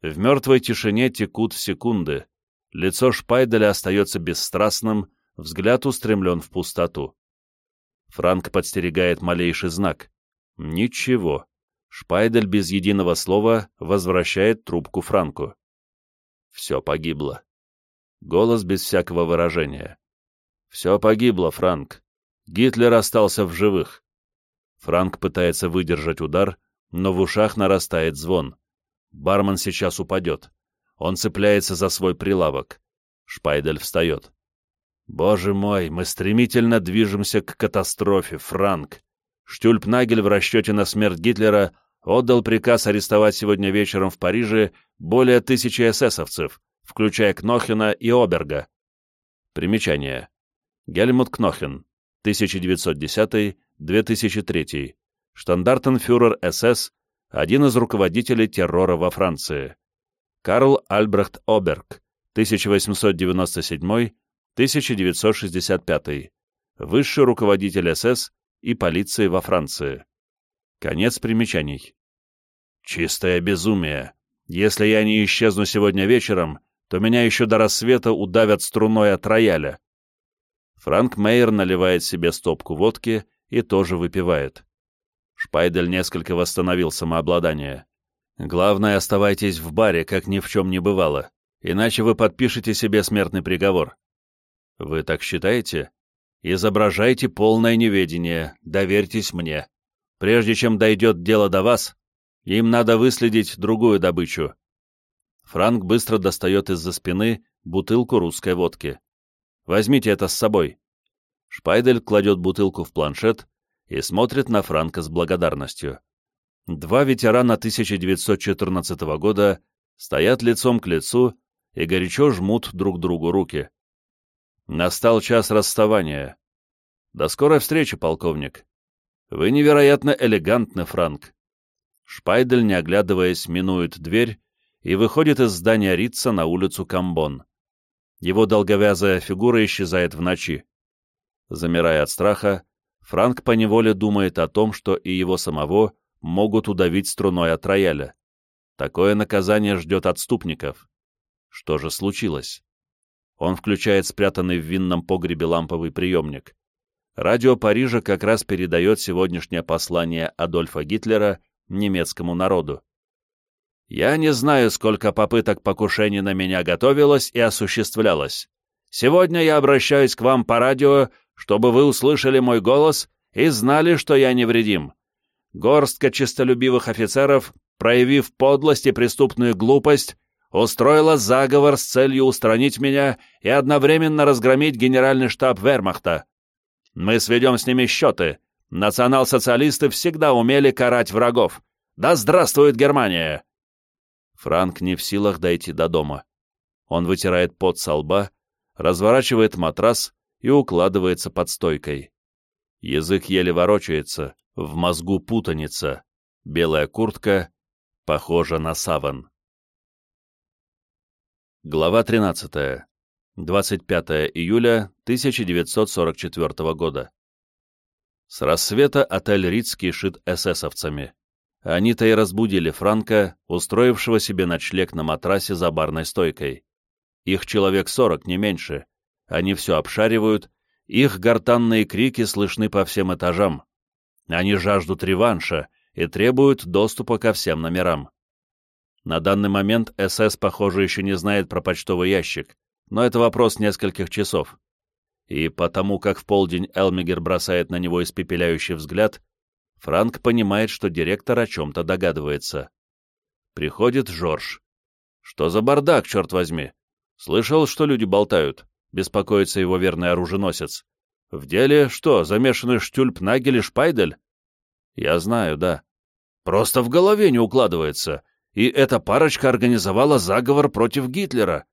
В мертвой тишине текут секунды, лицо Шпайделя остается бесстрастным, взгляд устремлен в пустоту. Франк подстерегает малейший знак. Ничего. Шпайдель без единого слова возвращает трубку Франку. Все погибло. Голос без всякого выражения. Все погибло, Франк. Гитлер остался в живых. Франк пытается выдержать удар, но в ушах нарастает звон. Бармен сейчас упадет. Он цепляется за свой прилавок. Шпайдель встает. «Боже мой, мы стремительно движемся к катастрофе, Франк!» Штюльпнагель в расчете на смерть Гитлера отдал приказ арестовать сегодня вечером в Париже более тысячи эсэсовцев, включая Кнохена и Оберга. Примечание. Гельмут Кнохен, 1910 2003. Штандартенфюрер СС, один из руководителей террора во Франции. Карл Альбрехт Оберг, 1897-1965. Высший руководитель СС и полиции во Франции. Конец примечаний. Чистое безумие. Если я не исчезну сегодня вечером, то меня еще до рассвета удавят струной от рояля. Франк Мейер наливает себе стопку водки и тоже выпивает. Шпайдель несколько восстановил самообладание. «Главное, оставайтесь в баре, как ни в чем не бывало, иначе вы подпишете себе смертный приговор». «Вы так считаете?» «Изображайте полное неведение, доверьтесь мне. Прежде чем дойдет дело до вас, им надо выследить другую добычу». Франк быстро достает из-за спины бутылку русской водки. «Возьмите это с собой». Шпайдель кладет бутылку в планшет и смотрит на Франка с благодарностью. Два ветерана 1914 года стоят лицом к лицу и горячо жмут друг другу руки. Настал час расставания. До скорой встречи, полковник. Вы невероятно элегантны, Франк. Шпайдель, не оглядываясь, минует дверь и выходит из здания Рица на улицу Камбон. Его долговязая фигура исчезает в ночи. Замирая от страха, Франк поневоле думает о том, что и его самого могут удавить струной от рояля. Такое наказание ждет отступников. Что же случилось? Он включает спрятанный в винном погребе ламповый приемник. Радио Парижа как раз передает сегодняшнее послание Адольфа Гитлера немецкому народу. «Я не знаю, сколько попыток покушений на меня готовилось и осуществлялось. Сегодня я обращаюсь к вам по радио чтобы вы услышали мой голос и знали, что я невредим. Горстка честолюбивых офицеров, проявив подлость и преступную глупость, устроила заговор с целью устранить меня и одновременно разгромить генеральный штаб Вермахта. Мы сведем с ними счеты. Национал-социалисты всегда умели карать врагов. Да здравствует Германия!» Франк не в силах дойти до дома. Он вытирает пот со лба, разворачивает матрас и укладывается под стойкой. Язык еле ворочается, в мозгу путаница, белая куртка похожа на саван. Глава 13. 25 июля 1944 года. С рассвета отель Риц кишит эсэсовцами. Они-то и разбудили Франка, устроившего себе ночлег на матрасе за барной стойкой. Их человек сорок, не меньше, они все обшаривают, их гортанные крики слышны по всем этажам. Они жаждут реванша и требуют доступа ко всем номерам. На данный момент СС, похоже, еще не знает про почтовый ящик, но это вопрос нескольких часов. И потому как в полдень Элмигер бросает на него испепеляющий взгляд, Франк понимает, что директор о чем-то догадывается. Приходит Жорж. Что за бардак, черт возьми? Слышал, что люди болтают беспокоится его верный оруженосец. В деле что, замешаны Штюльп, Нагель и Шпайдель? Я знаю, да. Просто в голове не укладывается. И эта парочка организовала заговор против Гитлера.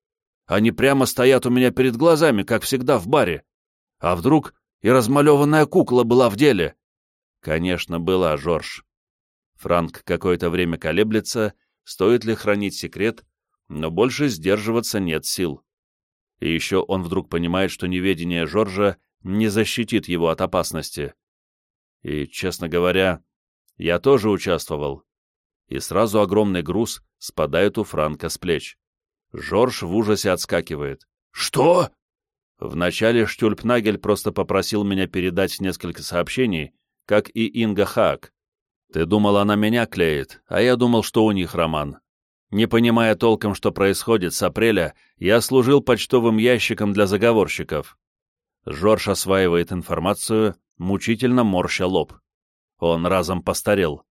Они прямо стоят у меня перед глазами, как всегда в баре. А вдруг и размалеванная кукла была в деле? Конечно, была, Жорж. Франк какое-то время колеблется, стоит ли хранить секрет, но больше сдерживаться нет сил. И еще он вдруг понимает, что неведение Жоржа не защитит его от опасности. И, честно говоря, я тоже участвовал. И сразу огромный груз спадает у Франка с плеч. Жорж в ужасе отскакивает. «Что?» Вначале Штюльпнагель просто попросил меня передать несколько сообщений, как и Инга Хаак. Ты думал, она меня клеит, а я думал, что у них роман. Не понимая толком, что происходит с апреля, я служил почтовым ящиком для заговорщиков. Жорж осваивает информацию, мучительно морща лоб. Он разом постарел.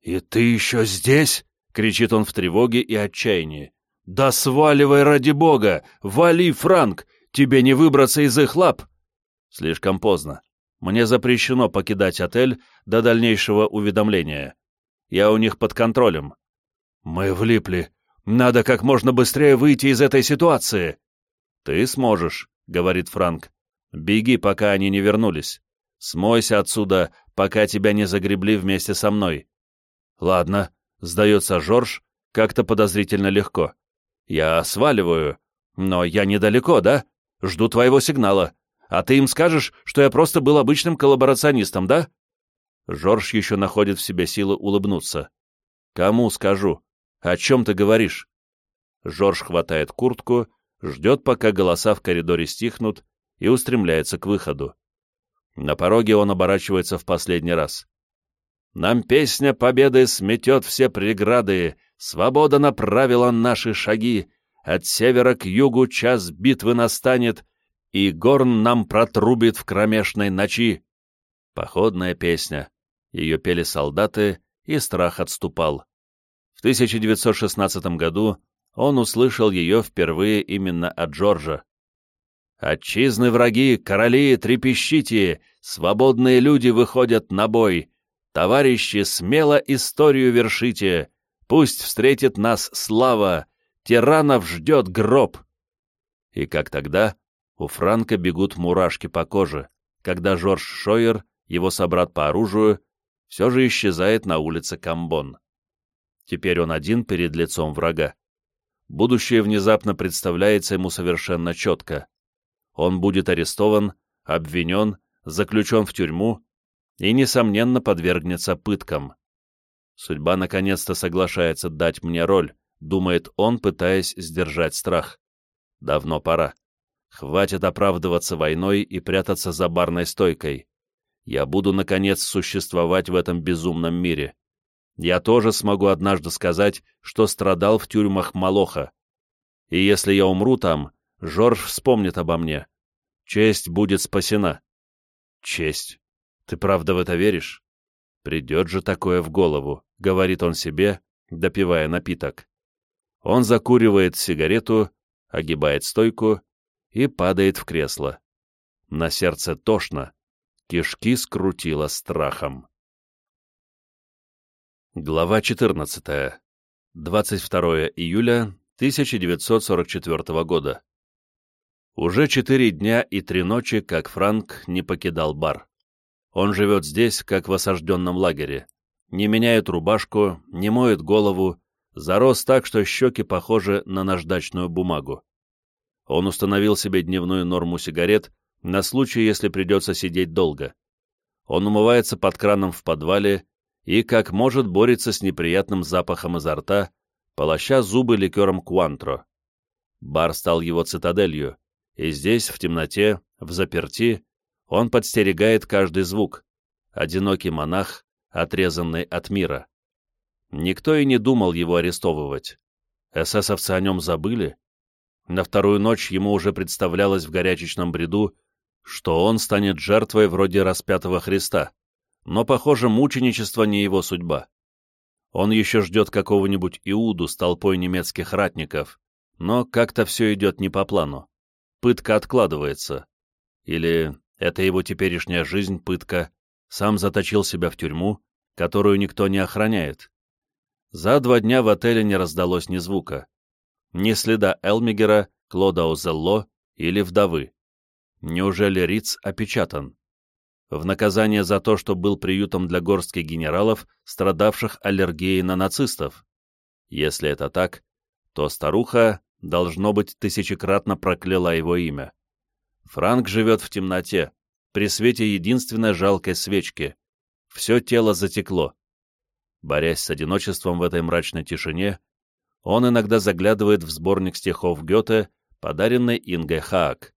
«И ты еще здесь?» — кричит он в тревоге и отчаянии. «Да сваливай ради бога! Вали, Франк! Тебе не выбраться из их лап!» Слишком поздно. Мне запрещено покидать отель до дальнейшего уведомления. Я у них под контролем. «Мы влипли. Надо как можно быстрее выйти из этой ситуации». «Ты сможешь», — говорит Франк. «Беги, пока они не вернулись. Смойся отсюда, пока тебя не загребли вместе со мной. Ладно, сдается Жорж, как-то подозрительно легко. Я сваливаю, но я недалеко, да? Жду твоего сигнала. А ты им скажешь, что я просто был обычным коллаборационистом, да? Жорж еще находит в себе силы улыбнуться. Кому скажу? О чем ты говоришь? Жорж хватает куртку, ждет, пока голоса в коридоре стихнут, и устремляется к выходу. На пороге он оборачивается в последний раз. «Нам песня победы сметет все преграды, свобода направила наши шаги, от севера к югу час битвы настанет, и горн нам протрубит в кромешной ночи». Походная песня. Ее пели солдаты, и страх отступал. В 1916 году он услышал ее впервые именно от Джорджа. «Отчизны враги, короли, трепещите! Свободные люди выходят на бой! Товарищи, смело историю вершите! Пусть встретит нас слава! Тиранов ждет гроб!» И как тогда, у Франка бегут мурашки по коже, когда Жорж Шойер, его собрат по оружию, все же исчезает на улице Камбон. Теперь он один перед лицом врага. Будущее внезапно представляется ему совершенно четко. Он будет арестован, обвинен, заключен в тюрьму и, несомненно, подвергнется пыткам. Судьба наконец-то соглашается дать мне роль, думает он, пытаясь сдержать страх. Давно пора. Хватит оправдываться войной и прятаться за барной стойкой. Я буду, наконец, существовать в этом безумном мире я тоже смогу однажды сказать, что страдал в тюрьмах Малоха. И если я умру там, Жорж вспомнит обо мне. Честь будет спасена. Честь. Ты правда в это веришь? Придет же такое в голову, говорит он себе, допивая напиток. Он закуривает сигарету, огибает стойку и падает в кресло. На сердце тошно, кишки скрутило страхом. Глава 14. 22 июля 1944 года. Уже четыре дня и три ночи, как Франк не покидал бар. Он живет здесь, как в осажденном лагере. Не меняет рубашку, не моет голову, зарос так, что щеки похожи на наждачную бумагу. Он установил себе дневную норму сигарет на случай, если придется сидеть долго. Он умывается под краном в подвале и, как может, борется с неприятным запахом изо рта, полоща зубы ликером Куантро. Бар стал его цитаделью, и здесь, в темноте, в заперти, он подстерегает каждый звук. Одинокий монах, отрезанный от мира. Никто и не думал его арестовывать. Эсэсовцы о нем забыли. На вторую ночь ему уже представлялось в горячечном бреду, что он станет жертвой вроде распятого Христа но, похоже, мученичество не его судьба. Он еще ждет какого-нибудь Иуду с толпой немецких ратников, но как-то все идет не по плану. Пытка откладывается. Или это его теперешняя жизнь пытка, сам заточил себя в тюрьму, которую никто не охраняет. За два дня в отеле не раздалось ни звука. Ни следа Элмигера, Клода Озелло или вдовы. Неужели Риц опечатан? в наказание за то, что был приютом для горстки генералов, страдавших аллергией на нацистов. Если это так, то старуха, должно быть, тысячекратно прокляла его имя. Франк живет в темноте, при свете единственной жалкой свечки. Все тело затекло. Борясь с одиночеством в этой мрачной тишине, он иногда заглядывает в сборник стихов Гёте, подаренный Ингой Хаак.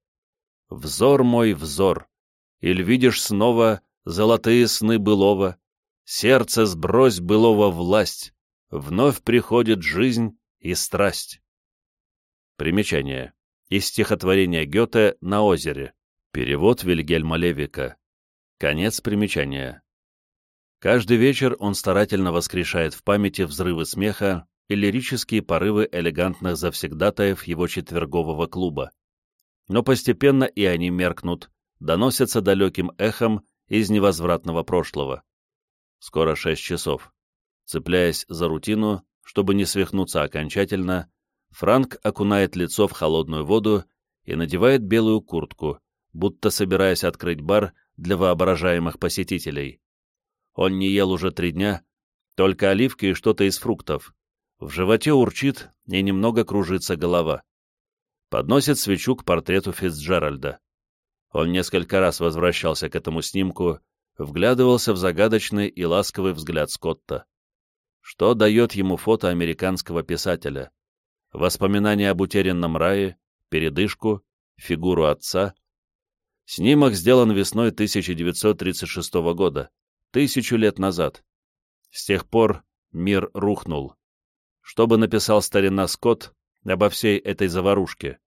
«Взор мой, взор, Иль видишь снова золотые сны былого, Сердце сбрось былого власть, Вновь приходит жизнь и страсть. Примечание. Из стихотворения Гёте «На озере». Перевод Вильгельма Левика. Конец примечания. Каждый вечер он старательно воскрешает в памяти взрывы смеха и лирические порывы элегантных завсегдатаев его четвергового клуба. Но постепенно и они меркнут, доносятся далеким эхом из невозвратного прошлого. Скоро шесть часов. Цепляясь за рутину, чтобы не свихнуться окончательно, Франк окунает лицо в холодную воду и надевает белую куртку, будто собираясь открыть бар для воображаемых посетителей. Он не ел уже три дня, только оливки и что-то из фруктов. В животе урчит и немного кружится голова. Подносит свечу к портрету Фицджеральда. Он несколько раз возвращался к этому снимку, вглядывался в загадочный и ласковый взгляд Скотта. Что дает ему фото американского писателя? Воспоминания об утерянном рае, передышку, фигуру отца. Снимок сделан весной 1936 года, тысячу лет назад. С тех пор мир рухнул. Что бы написал старина Скотт обо всей этой заварушке?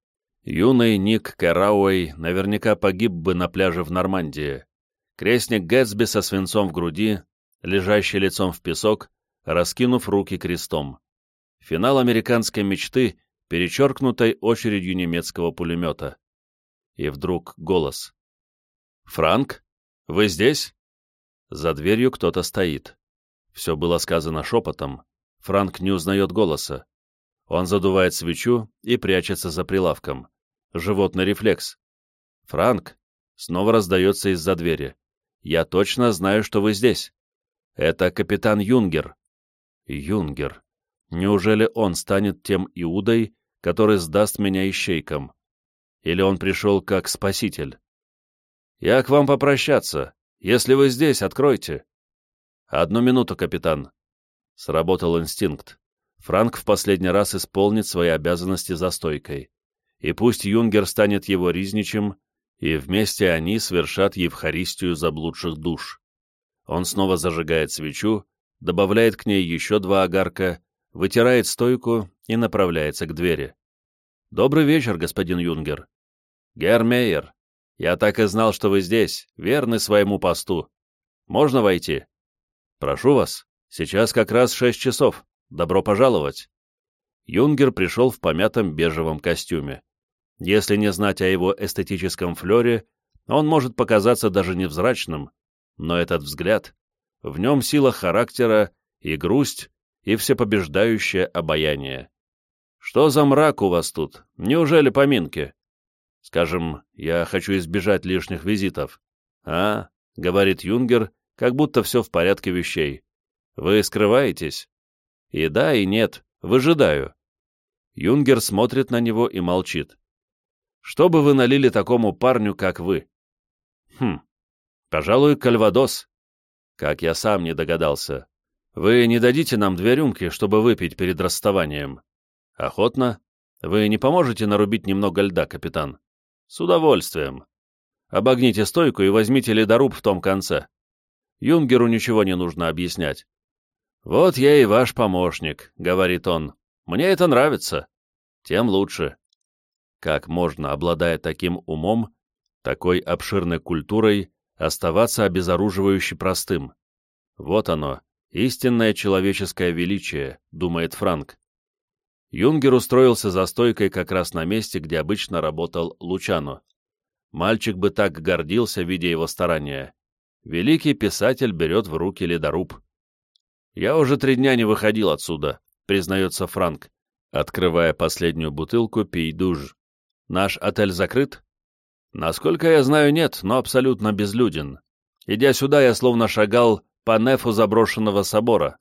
Юный Ник Кэрауэй наверняка погиб бы на пляже в Нормандии. Крестник Гэтсби со свинцом в груди, лежащий лицом в песок, раскинув руки крестом. Финал американской мечты, перечеркнутой очередью немецкого пулемета. И вдруг голос. «Франк? Вы здесь?» За дверью кто-то стоит. Все было сказано шепотом. Франк не узнает голоса. Он задувает свечу и прячется за прилавком. Животный рефлекс. «Франк!» Снова раздается из-за двери. «Я точно знаю, что вы здесь. Это капитан Юнгер». Юнгер. Неужели он станет тем Иудой, который сдаст меня ищейкам? Или он пришел как спаситель? «Я к вам попрощаться. Если вы здесь, откройте». «Одну минуту, капитан». Сработал инстинкт. Франк в последний раз исполнит свои обязанности за стойкой. И пусть Юнгер станет его ризничем, и вместе они совершат Евхаристию заблудших душ. Он снова зажигает свечу, добавляет к ней еще два огарка, вытирает стойку и направляется к двери. «Добрый вечер, господин Юнгер». «Гермейер, я так и знал, что вы здесь, верны своему посту. Можно войти?» «Прошу вас, сейчас как раз шесть часов. Добро пожаловать!» Юнгер пришел в помятом бежевом костюме. Если не знать о его эстетическом флере, он может показаться даже невзрачным, но этот взгляд, в нем сила характера и грусть, и всепобеждающее обаяние. Что за мрак у вас тут? Неужели поминки? Скажем, я хочу избежать лишних визитов. А, — говорит Юнгер, как будто все в порядке вещей. Вы скрываетесь? И да, и нет, выжидаю. Юнгер смотрит на него и молчит. Что бы вы налили такому парню, как вы? Хм, пожалуй, кальвадос. Как я сам не догадался. Вы не дадите нам две рюмки, чтобы выпить перед расставанием? Охотно. Вы не поможете нарубить немного льда, капитан? С удовольствием. Обогните стойку и возьмите ледоруб в том конце. Юнгеру ничего не нужно объяснять. «Вот я и ваш помощник», — говорит он. «Мне это нравится. Тем лучше». Как можно, обладая таким умом, такой обширной культурой, оставаться обезоруживающе простым? Вот оно, истинное человеческое величие, думает Франк. Юнгер устроился за стойкой как раз на месте, где обычно работал Лучано. Мальчик бы так гордился, видя его старания. Великий писатель берет в руки ледоруб. «Я уже три дня не выходил отсюда», — признается Франк, открывая последнюю бутылку пейдуж. «Наш отель закрыт?» «Насколько я знаю, нет, но абсолютно безлюден. Идя сюда, я словно шагал по нефу заброшенного собора.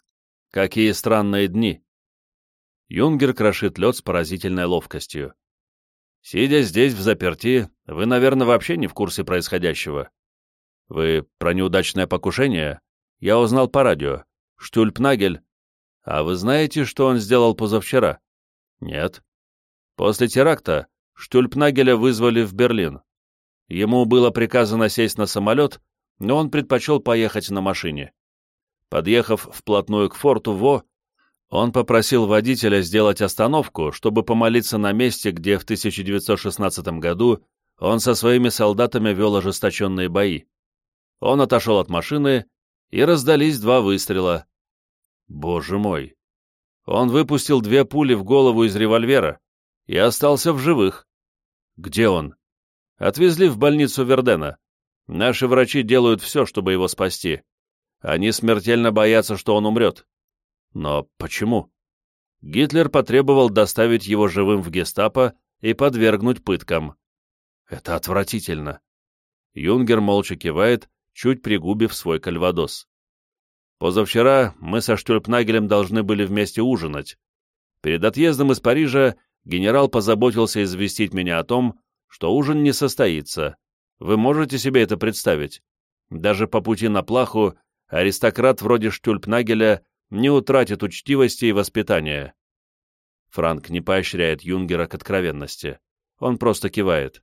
Какие странные дни!» Юнгер крошит лед с поразительной ловкостью. «Сидя здесь в заперти, вы, наверное, вообще не в курсе происходящего. Вы про неудачное покушение? Я узнал по радио. Штюльпнагель. А вы знаете, что он сделал позавчера? Нет. После теракта Штюльпнагеля вызвали в Берлин. Ему было приказано сесть на самолет, но он предпочел поехать на машине. Подъехав вплотную к форту Во, он попросил водителя сделать остановку, чтобы помолиться на месте, где в 1916 году он со своими солдатами вел ожесточенные бои. Он отошел от машины, и раздались два выстрела. Боже мой! Он выпустил две пули в голову из револьвера и остался в живых. Где он? Отвезли в больницу Вердена. Наши врачи делают все, чтобы его спасти. Они смертельно боятся, что он умрет. Но почему? Гитлер потребовал доставить его живым в гестапо и подвергнуть пыткам. Это отвратительно. Юнгер молча кивает, чуть пригубив свой кальвадос. Позавчера мы со Штюльпнагелем должны были вместе ужинать. Перед отъездом из Парижа генерал позаботился известить меня о том, что ужин не состоится. Вы можете себе это представить? Даже по пути на плаху аристократ вроде Штюльпнагеля не утратит учтивости и воспитания. Франк не поощряет Юнгера к откровенности. Он просто кивает.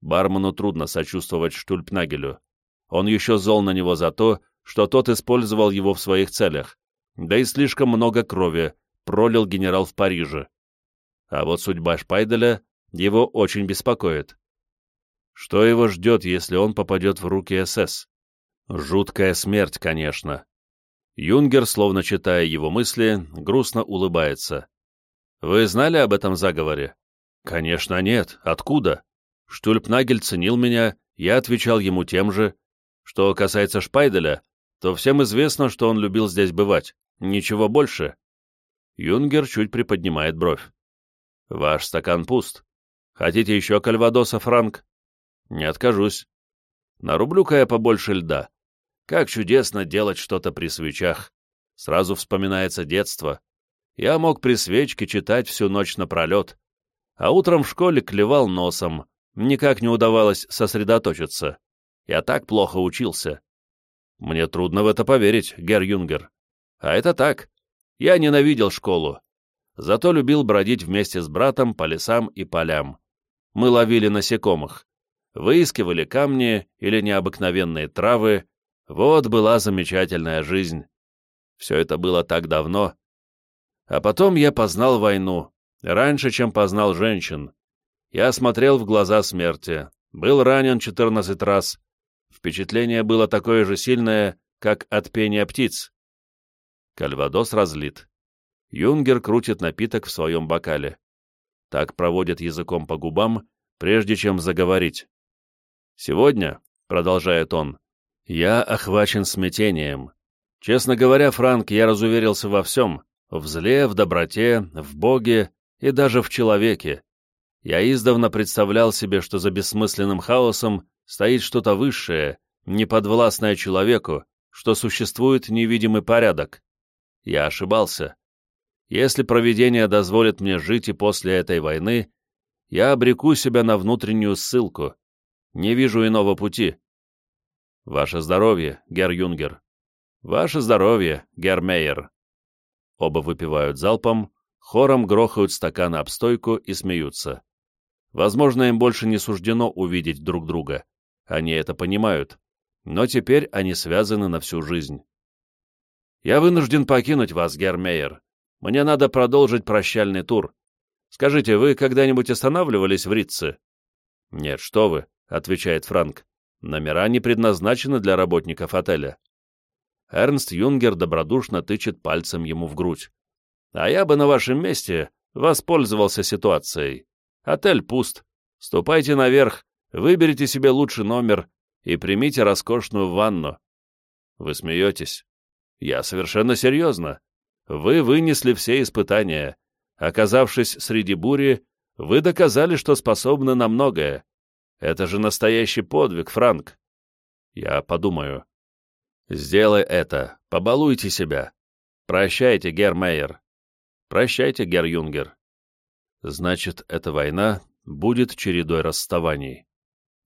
Бармену трудно сочувствовать Штюльпнагелю. Он еще зол на него за то, что тот использовал его в своих целях. Да и слишком много крови пролил генерал в Париже. А вот судьба Шпайделя его очень беспокоит. Что его ждет, если он попадет в руки СС? Жуткая смерть, конечно. Юнгер, словно читая его мысли, грустно улыбается. «Вы знали об этом заговоре?» «Конечно нет. Откуда?» Штульпнагель ценил меня, я отвечал ему тем же. Что касается Шпайделя, то всем известно, что он любил здесь бывать. Ничего больше. Юнгер чуть приподнимает бровь. «Ваш стакан пуст. Хотите еще кальвадоса, Франк?» «Не откажусь. Нарублю-ка я побольше льда. Как чудесно делать что-то при свечах. Сразу вспоминается детство. Я мог при свечке читать всю ночь напролет, а утром в школе клевал носом, никак не удавалось сосредоточиться. Я так плохо учился. Мне трудно в это поверить, Гер Юнгер. А это так. Я ненавидел школу. Зато любил бродить вместе с братом по лесам и полям. Мы ловили насекомых. Выискивали камни или необыкновенные травы. Вот была замечательная жизнь. Все это было так давно. А потом я познал войну, раньше, чем познал женщин. Я смотрел в глаза смерти, был ранен 14 раз. Впечатление было такое же сильное, как от пения птиц. Кальвадос разлит. Юнгер крутит напиток в своем бокале. Так проводит языком по губам, прежде чем заговорить. «Сегодня», — продолжает он, — «я охвачен смятением. Честно говоря, Франк, я разуверился во всем, в зле, в доброте, в Боге и даже в человеке. Я издавна представлял себе, что за бессмысленным хаосом стоит что-то высшее, неподвластное человеку, что существует невидимый порядок. Я ошибался. Если провидение дозволит мне жить и после этой войны, я обреку себя на внутреннюю ссылку. Не вижу иного пути. Ваше здоровье, Гер Юнгер. Ваше здоровье, Гер Мейер. Оба выпивают залпом, хором грохают стаканы об стойку и смеются. Возможно, им больше не суждено увидеть друг друга. Они это понимают. Но теперь они связаны на всю жизнь. «Я вынужден покинуть вас, Гермейер. Мне надо продолжить прощальный тур. Скажите, вы когда-нибудь останавливались в Ритце?» «Нет, что вы», — отвечает Франк. «Номера не предназначены для работников отеля». Эрнст Юнгер добродушно тычет пальцем ему в грудь. «А я бы на вашем месте воспользовался ситуацией. Отель пуст. Ступайте наверх, выберите себе лучший номер и примите роскошную ванну». Вы смеетесь? Я совершенно серьезно. Вы вынесли все испытания. Оказавшись среди бури, вы доказали, что способны на многое. Это же настоящий подвиг, Франк. Я подумаю. Сделай это, побалуйте себя. Прощайте, Гер Мейер. Прощайте, Гер Юнгер. Значит, эта война будет чередой расставаний.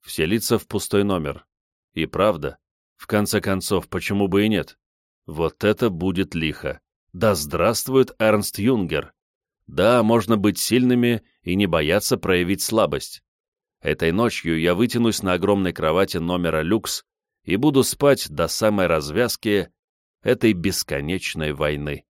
Вселиться в пустой номер. И правда, в конце концов, почему бы и нет? Вот это будет лихо. Да здравствует Эрнст Юнгер. Да, можно быть сильными и не бояться проявить слабость. Этой ночью я вытянусь на огромной кровати номера люкс и буду спать до самой развязки этой бесконечной войны.